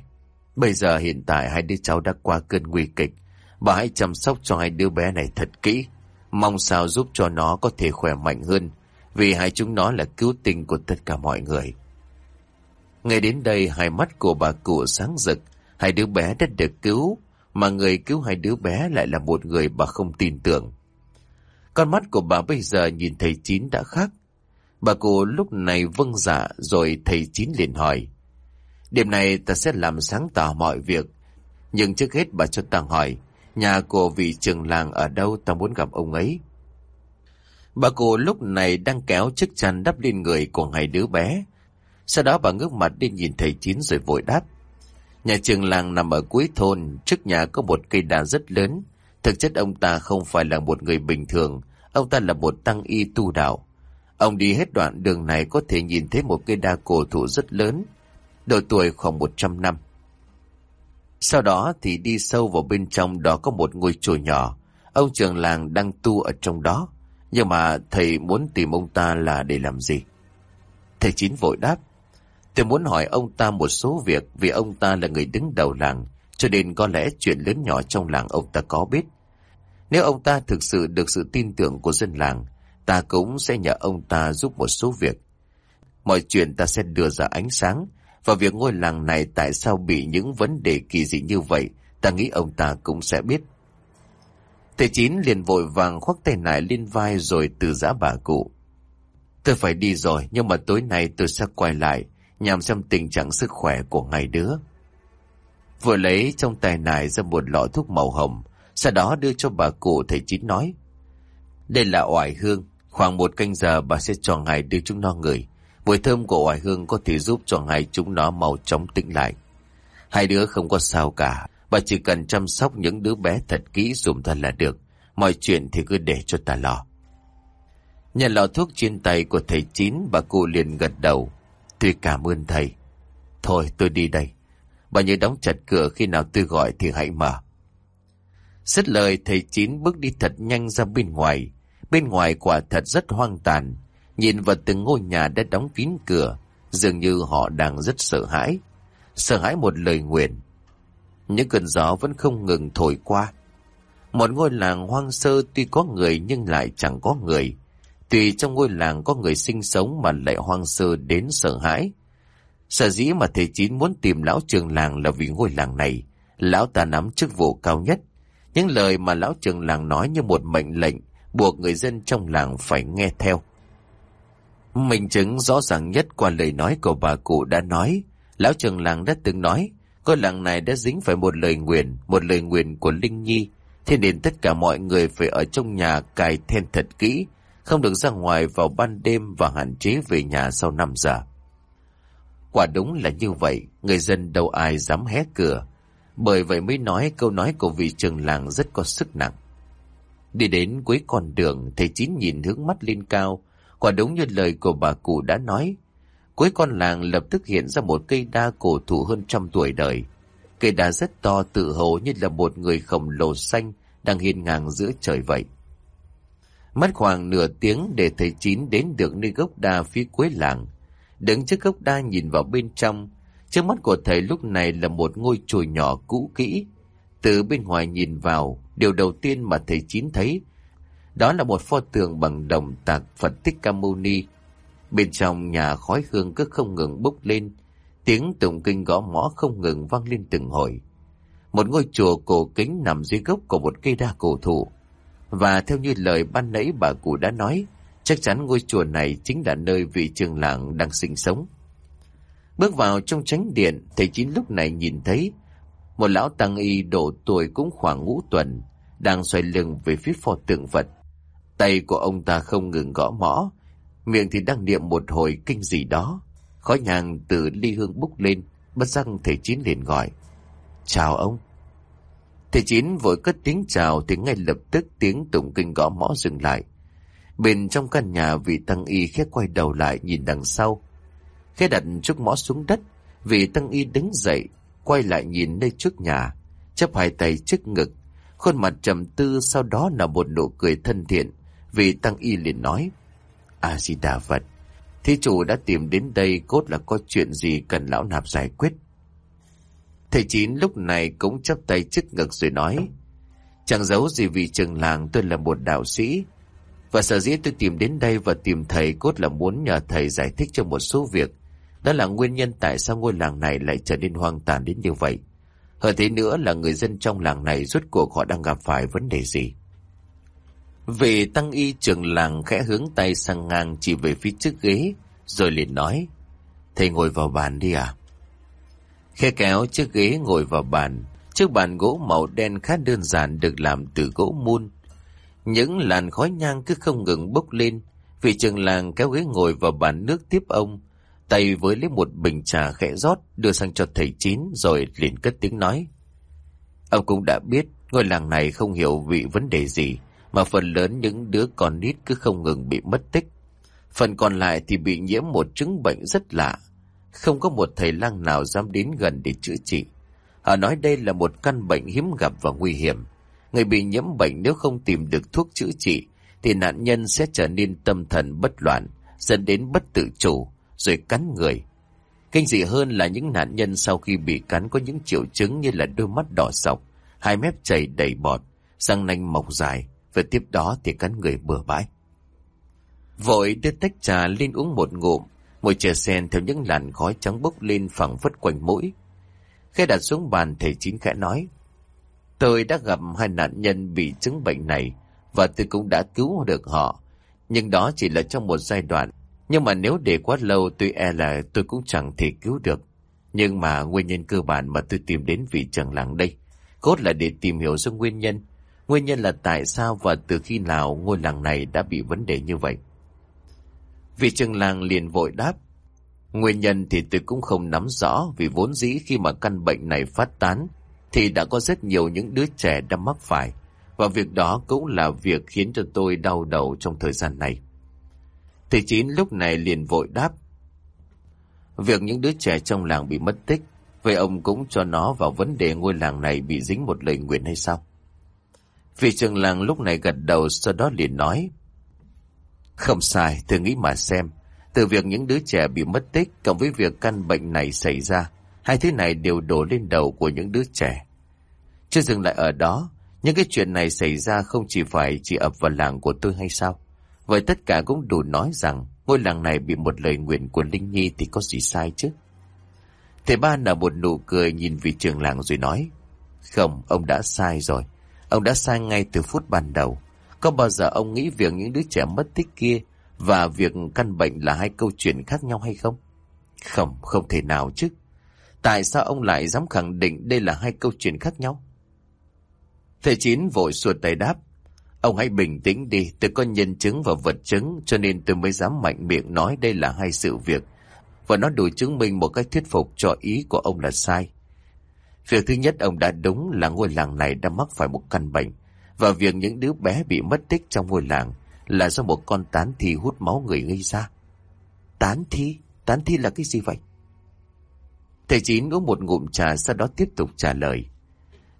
Bây giờ hiện tại hai đứa cháu đã qua cơn nguy kịch. Bà hãy chăm sóc cho hai đứa bé này thật kỹ. Mong sao giúp cho nó có thể khỏe mạnh hơn. Vì hai chúng nó là cứu tinh của tất cả mọi người. Ngay đến đây, hai mắt của bà cụ sáng rực. Hai đứa bé đã được cứu. Mà người cứu hai đứa bé lại là một người bà không tin tưởng. Con mắt của bà bây giờ nhìn thầy Chín đã khác. Bà cụ lúc này vâng dạ rồi thầy Chín liền hỏi. Đêm này ta sẽ làm sáng tỏ mọi việc. Nhưng trước hết bà cho ta hỏi, nhà của vị trường làng ở đâu ta muốn gặp ông ấy. Bà cụ lúc này đang kéo chiếc chăn đắp lên người của hai đứa bé. Sau đó bà ngước mặt đi nhìn thầy Chín rồi vội đáp. Nhà trường làng nằm ở cuối thôn, trước nhà có một cây đà rất lớn. Thực chất ông ta không phải là một người bình thường, ông ta là một tăng y tu đạo. Ông đi hết đoạn đường này có thể nhìn thấy một cây đa cổ thụ rất lớn, độ tuổi khoảng 100 năm. Sau đó thì đi sâu vào bên trong đó có một ngôi chùa nhỏ. Ông trường làng đang tu ở trong đó. Nhưng mà thầy muốn tìm ông ta là để làm gì? Thầy Chín vội đáp. Tôi muốn hỏi ông ta một số việc vì ông ta là người đứng đầu làng, cho nên có lẽ chuyện lớn nhỏ trong làng ông ta có biết. Nếu ông ta thực sự được sự tin tưởng của dân làng, ta cũng sẽ nhờ ông ta giúp một số việc. Mọi chuyện ta sẽ đưa ra ánh sáng, và việc ngôi làng này tại sao bị những vấn đề kỳ dị như vậy, ta nghĩ ông ta cũng sẽ biết. Thầy Chín liền vội vàng khoác tay nải lên vai rồi từ giã bà cụ. Tôi phải đi rồi, nhưng mà tối nay tôi sẽ quay lại, nhằm xem tình trạng sức khỏe của ngài đứa. Vừa lấy trong tay nải ra một lọ thuốc màu hồng, Sau đó đưa cho bà cụ thầy Chín nói. Đây là oải hương, khoảng một canh giờ bà sẽ cho ngài đưa chúng nó người. Mùi thơm của oải hương có thể giúp cho ngài chúng nó mau chóng tĩnh lại. Hai đứa không có sao cả, bà chỉ cần chăm sóc những đứa bé thật kỹ dùm ta là được. Mọi chuyện thì cứ để cho ta lo. Nhận lọ thuốc trên tay của thầy Chín, bà cụ liền gật đầu. Tôi cảm ơn thầy. Thôi tôi đi đây. Bà nhớ đóng chặt cửa khi nào tôi gọi thì hãy mở. Xét lời, thầy Chín bước đi thật nhanh ra bên ngoài. Bên ngoài quả thật rất hoang tàn. Nhìn vào từng ngôi nhà đã đóng kín cửa. Dường như họ đang rất sợ hãi. Sợ hãi một lời nguyện. Những cơn gió vẫn không ngừng thổi qua. Một ngôi làng hoang sơ tuy có người nhưng lại chẳng có người. Tùy trong ngôi làng có người sinh sống mà lại hoang sơ đến sợ hãi. Sở dĩ mà thầy Chín muốn tìm lão trường làng là vì ngôi làng này, lão ta nắm chức vụ cao nhất. Những lời mà lão trường làng nói như một mệnh lệnh, buộc người dân trong làng phải nghe theo. Minh chứng rõ ràng nhất qua lời nói của bà cụ đã nói, lão trường làng đã từng nói, ngôi làng này đã dính phải một lời nguyện, một lời nguyện của Linh Nhi, thế nên tất cả mọi người phải ở trong nhà cài then thật kỹ, không được ra ngoài vào ban đêm và hạn chế về nhà sau 5 giờ. Quả đúng là như vậy, người dân đâu ai dám hé cửa. Bởi vậy mới nói câu nói của vị trường làng rất có sức nặng. Đi đến cuối con đường, thầy Chín nhìn hướng mắt lên cao. Quả đúng như lời của bà cụ đã nói. Cuối con làng lập tức hiện ra một cây đa cổ thụ hơn trăm tuổi đời. Cây đa rất to tự hồ như là một người khổng lồ xanh đang hiên ngang giữa trời vậy. Mất khoảng nửa tiếng để thầy Chín đến được nơi gốc đa phía cuối làng. Đứng trước gốc đa nhìn vào bên trong, trước mắt của thầy lúc này là một ngôi chùa nhỏ cũ kỹ. Từ bên ngoài nhìn vào, điều đầu tiên mà thầy Chín thấy, đó là một pho tượng bằng đồng tạc Phật Thích Ca Mâu Ni. Bên trong nhà khói hương cứ không ngừng bốc lên, tiếng tụng kinh gõ mõ không ngừng vang lên từng hồi. Một ngôi chùa cổ kính nằm dưới gốc của một cây đa cổ thụ. Và theo như lời ban nãy bà cụ đã nói, chắc chắn ngôi chùa này chính là nơi vị trường làng đang sinh sống. Bước vào trong tránh điện, thầy Chín lúc này nhìn thấy một lão tăng y độ tuổi cũng khoảng ngũ tuần, đang xoay lưng về phía pho tượng Phật. Tay của ông ta không ngừng gõ mõ, miệng thì đang niệm một hồi kinh gì đó. Khói nhang từ ly hương bốc lên, bất giác thầy Chín liền gọi. Chào ông. Thầy Chín vội cất tiếng chào thì ngay lập tức tiếng tụng kinh gõ mõ dừng lại. Bên trong căn nhà vị tăng y khẽ quay đầu lại nhìn đằng sau. Khẽ đặt chút mõ xuống đất, vị tăng y đứng dậy, quay lại nhìn nơi trước nhà, chấp hai tay trước ngực, khuôn mặt trầm tư sau đó là một nụ cười thân thiện, vị tăng y liền nói. A-di-đà Phật, thí chủ đã tìm đến đây cốt là có chuyện gì cần lão nạp giải quyết. Thầy Chín lúc này cũng chấp tay trước ngực rồi nói, chẳng giấu gì vì trường làng tôi là một đạo sĩ, và sở dĩ tôi tìm đến đây và tìm thầy cốt là muốn nhờ thầy giải thích cho một số việc. Đó là nguyên nhân tại sao ngôi làng này lại trở nên hoang tàn đến như vậy. Hơn thế nữa là người dân trong làng này rốt cuộc họ đang gặp phải vấn đề gì. Vị tăng y trường làng khẽ hướng tay sang ngang chỉ về phía trước ghế, rồi liền nói, Thầy ngồi vào bàn đi à? Khe kéo chiếc ghế ngồi vào bàn, chiếc bàn gỗ màu đen khá đơn giản được làm từ gỗ mun, những làn khói nhang cứ không ngừng bốc lên, vị trường làng kéo ghế ngồi vào bàn nước tiếp ông, tay với lấy một bình trà khẽ rót đưa sang cho thầy Chín rồi liền cất tiếng nói. Ông cũng đã biết ngôi làng này không hiểu vị vấn đề gì, mà phần lớn những đứa con nít cứ không ngừng bị mất tích. Phần còn lại thì bị nhiễm một chứng bệnh rất lạ, không có một thầy lang nào dám đến gần để chữa trị. Họ nói đây là một căn bệnh hiếm gặp và nguy hiểm, Người bị nhiễm bệnh nếu không tìm được thuốc chữa trị, thì nạn nhân sẽ trở nên tâm thần bất loạn, dẫn đến bất tự chủ, rồi cắn người. Kinh dị hơn là những nạn nhân sau khi bị cắn có những triệu chứng như là đôi mắt đỏ sọc, hai mép chảy đầy bọt, răng nanh mọc dài, và tiếp đó thì cắn người bừa bãi. Vội đưa tách trà lên uống một ngụm, mùi trà sen theo những làn khói trắng bốc lên phẳng phất quanh mũi. Khi đặt xuống bàn thầy chín khẽ nói, Tôi đã gặp hai nạn nhân bị chứng bệnh này và tôi cũng đã cứu được họ. Nhưng đó chỉ là trong một giai đoạn. Nhưng mà nếu để quá lâu tôi e là tôi cũng chẳng thể cứu được. Nhưng mà nguyên nhân cơ bản mà tôi tìm đến vị trưởng làng đây, cốt là để tìm hiểu ra nguyên nhân. Nguyên nhân là tại sao và từ khi nào ngôi làng này đã bị vấn đề như vậy? Vị trần làng liền vội đáp. Nguyên nhân thì tôi cũng không nắm rõ vì vốn dĩ khi mà căn bệnh này phát tán thì đã có rất nhiều những đứa trẻ đã mắc phải. Và việc đó cũng là việc khiến cho tôi đau đầu trong thời gian này. Thầy Chín lúc này liền vội đáp. Việc những đứa trẻ trong làng bị mất tích, vậy ông cũng cho nó vào vấn đề ngôi làng này bị dính một lời nguyện hay sao? Vị trưởng làng lúc này gật đầu sau đó liền nói. Không sai, tôi nghĩ mà xem. Từ việc những đứa trẻ bị mất tích cộng với việc căn bệnh này xảy ra, hai thứ này đều đổ lên đầu của những đứa trẻ. Chưa dừng lại ở đó, những cái chuyện này xảy ra không chỉ phải chỉ ập vào làng của tôi hay sao? Vậy tất cả cũng đủ nói rằng ngôi làng này bị một lời nguyện của Linh Nhi thì có gì sai chứ? Thầy ba nở một nụ cười nhìn vị trưởng làng rồi nói Không, ông đã sai rồi. Ông đã sai ngay từ phút ban đầu. Có bao giờ ông nghĩ việc những đứa trẻ mất tích kia và việc căn bệnh là hai câu chuyện khác nhau hay không? Không, không thể nào chứ. Tại sao ông lại dám khẳng định đây là hai câu chuyện khác nhau? Thầy Chín vội xuột tay đáp. Ông hãy bình tĩnh đi, tôi có nhân chứng và vật chứng cho nên tôi mới dám mạnh miệng nói đây là hai sự việc. Và nó đủ chứng minh một cách thuyết phục cho ý của ông là sai. Việc thứ nhất ông đã đúng là ngôi làng này đã mắc phải một căn bệnh. Và việc những đứa bé bị mất tích trong ngôi làng là do một con tán thi hút máu người gây ra. Tán thi? Tán thi là cái gì vậy? Thầy Chín uống một ngụm trà, sau đó tiếp tục trả lời.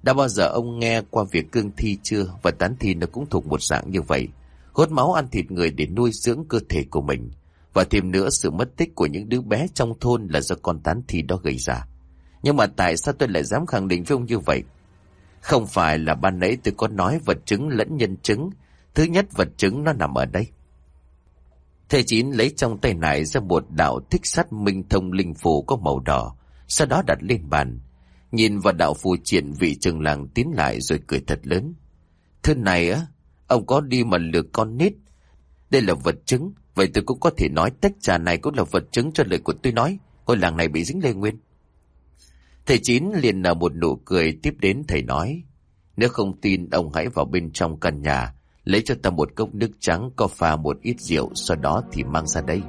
Đã bao giờ ông nghe qua việc cương thi chưa và tán thi nó cũng thuộc một dạng như vậy. Hốt máu ăn thịt người để nuôi dưỡng cơ thể của mình. Và thêm nữa, sự mất tích của những đứa bé trong thôn là do con tán thi đó gây ra. Nhưng mà tại sao tôi lại dám khẳng định với ông như vậy? Không phải là ban nãy tôi có nói vật chứng lẫn nhân chứng. Thứ nhất, vật chứng nó nằm ở đây. Thầy Chín lấy trong tay này ra một đạo thích sắt minh thông linh phù có màu đỏ. Sau đó đặt lên bàn. Nhìn vào đạo phù triển vị trường làng tiến lại rồi cười thật lớn. Thứ này á, ông có đi mà lừa con nít. Đây là vật chứng, vậy tôi cũng có thể nói tách trà này cũng là vật chứng cho lời của tôi nói. Ngôi làng này bị dính lê nguyên. Thầy Chín liền nở một nụ cười tiếp đến thầy nói. Nếu không tin ông hãy vào bên trong căn nhà, lấy cho ta một cốc nước trắng có pha một ít rượu, sau đó thì mang ra đây.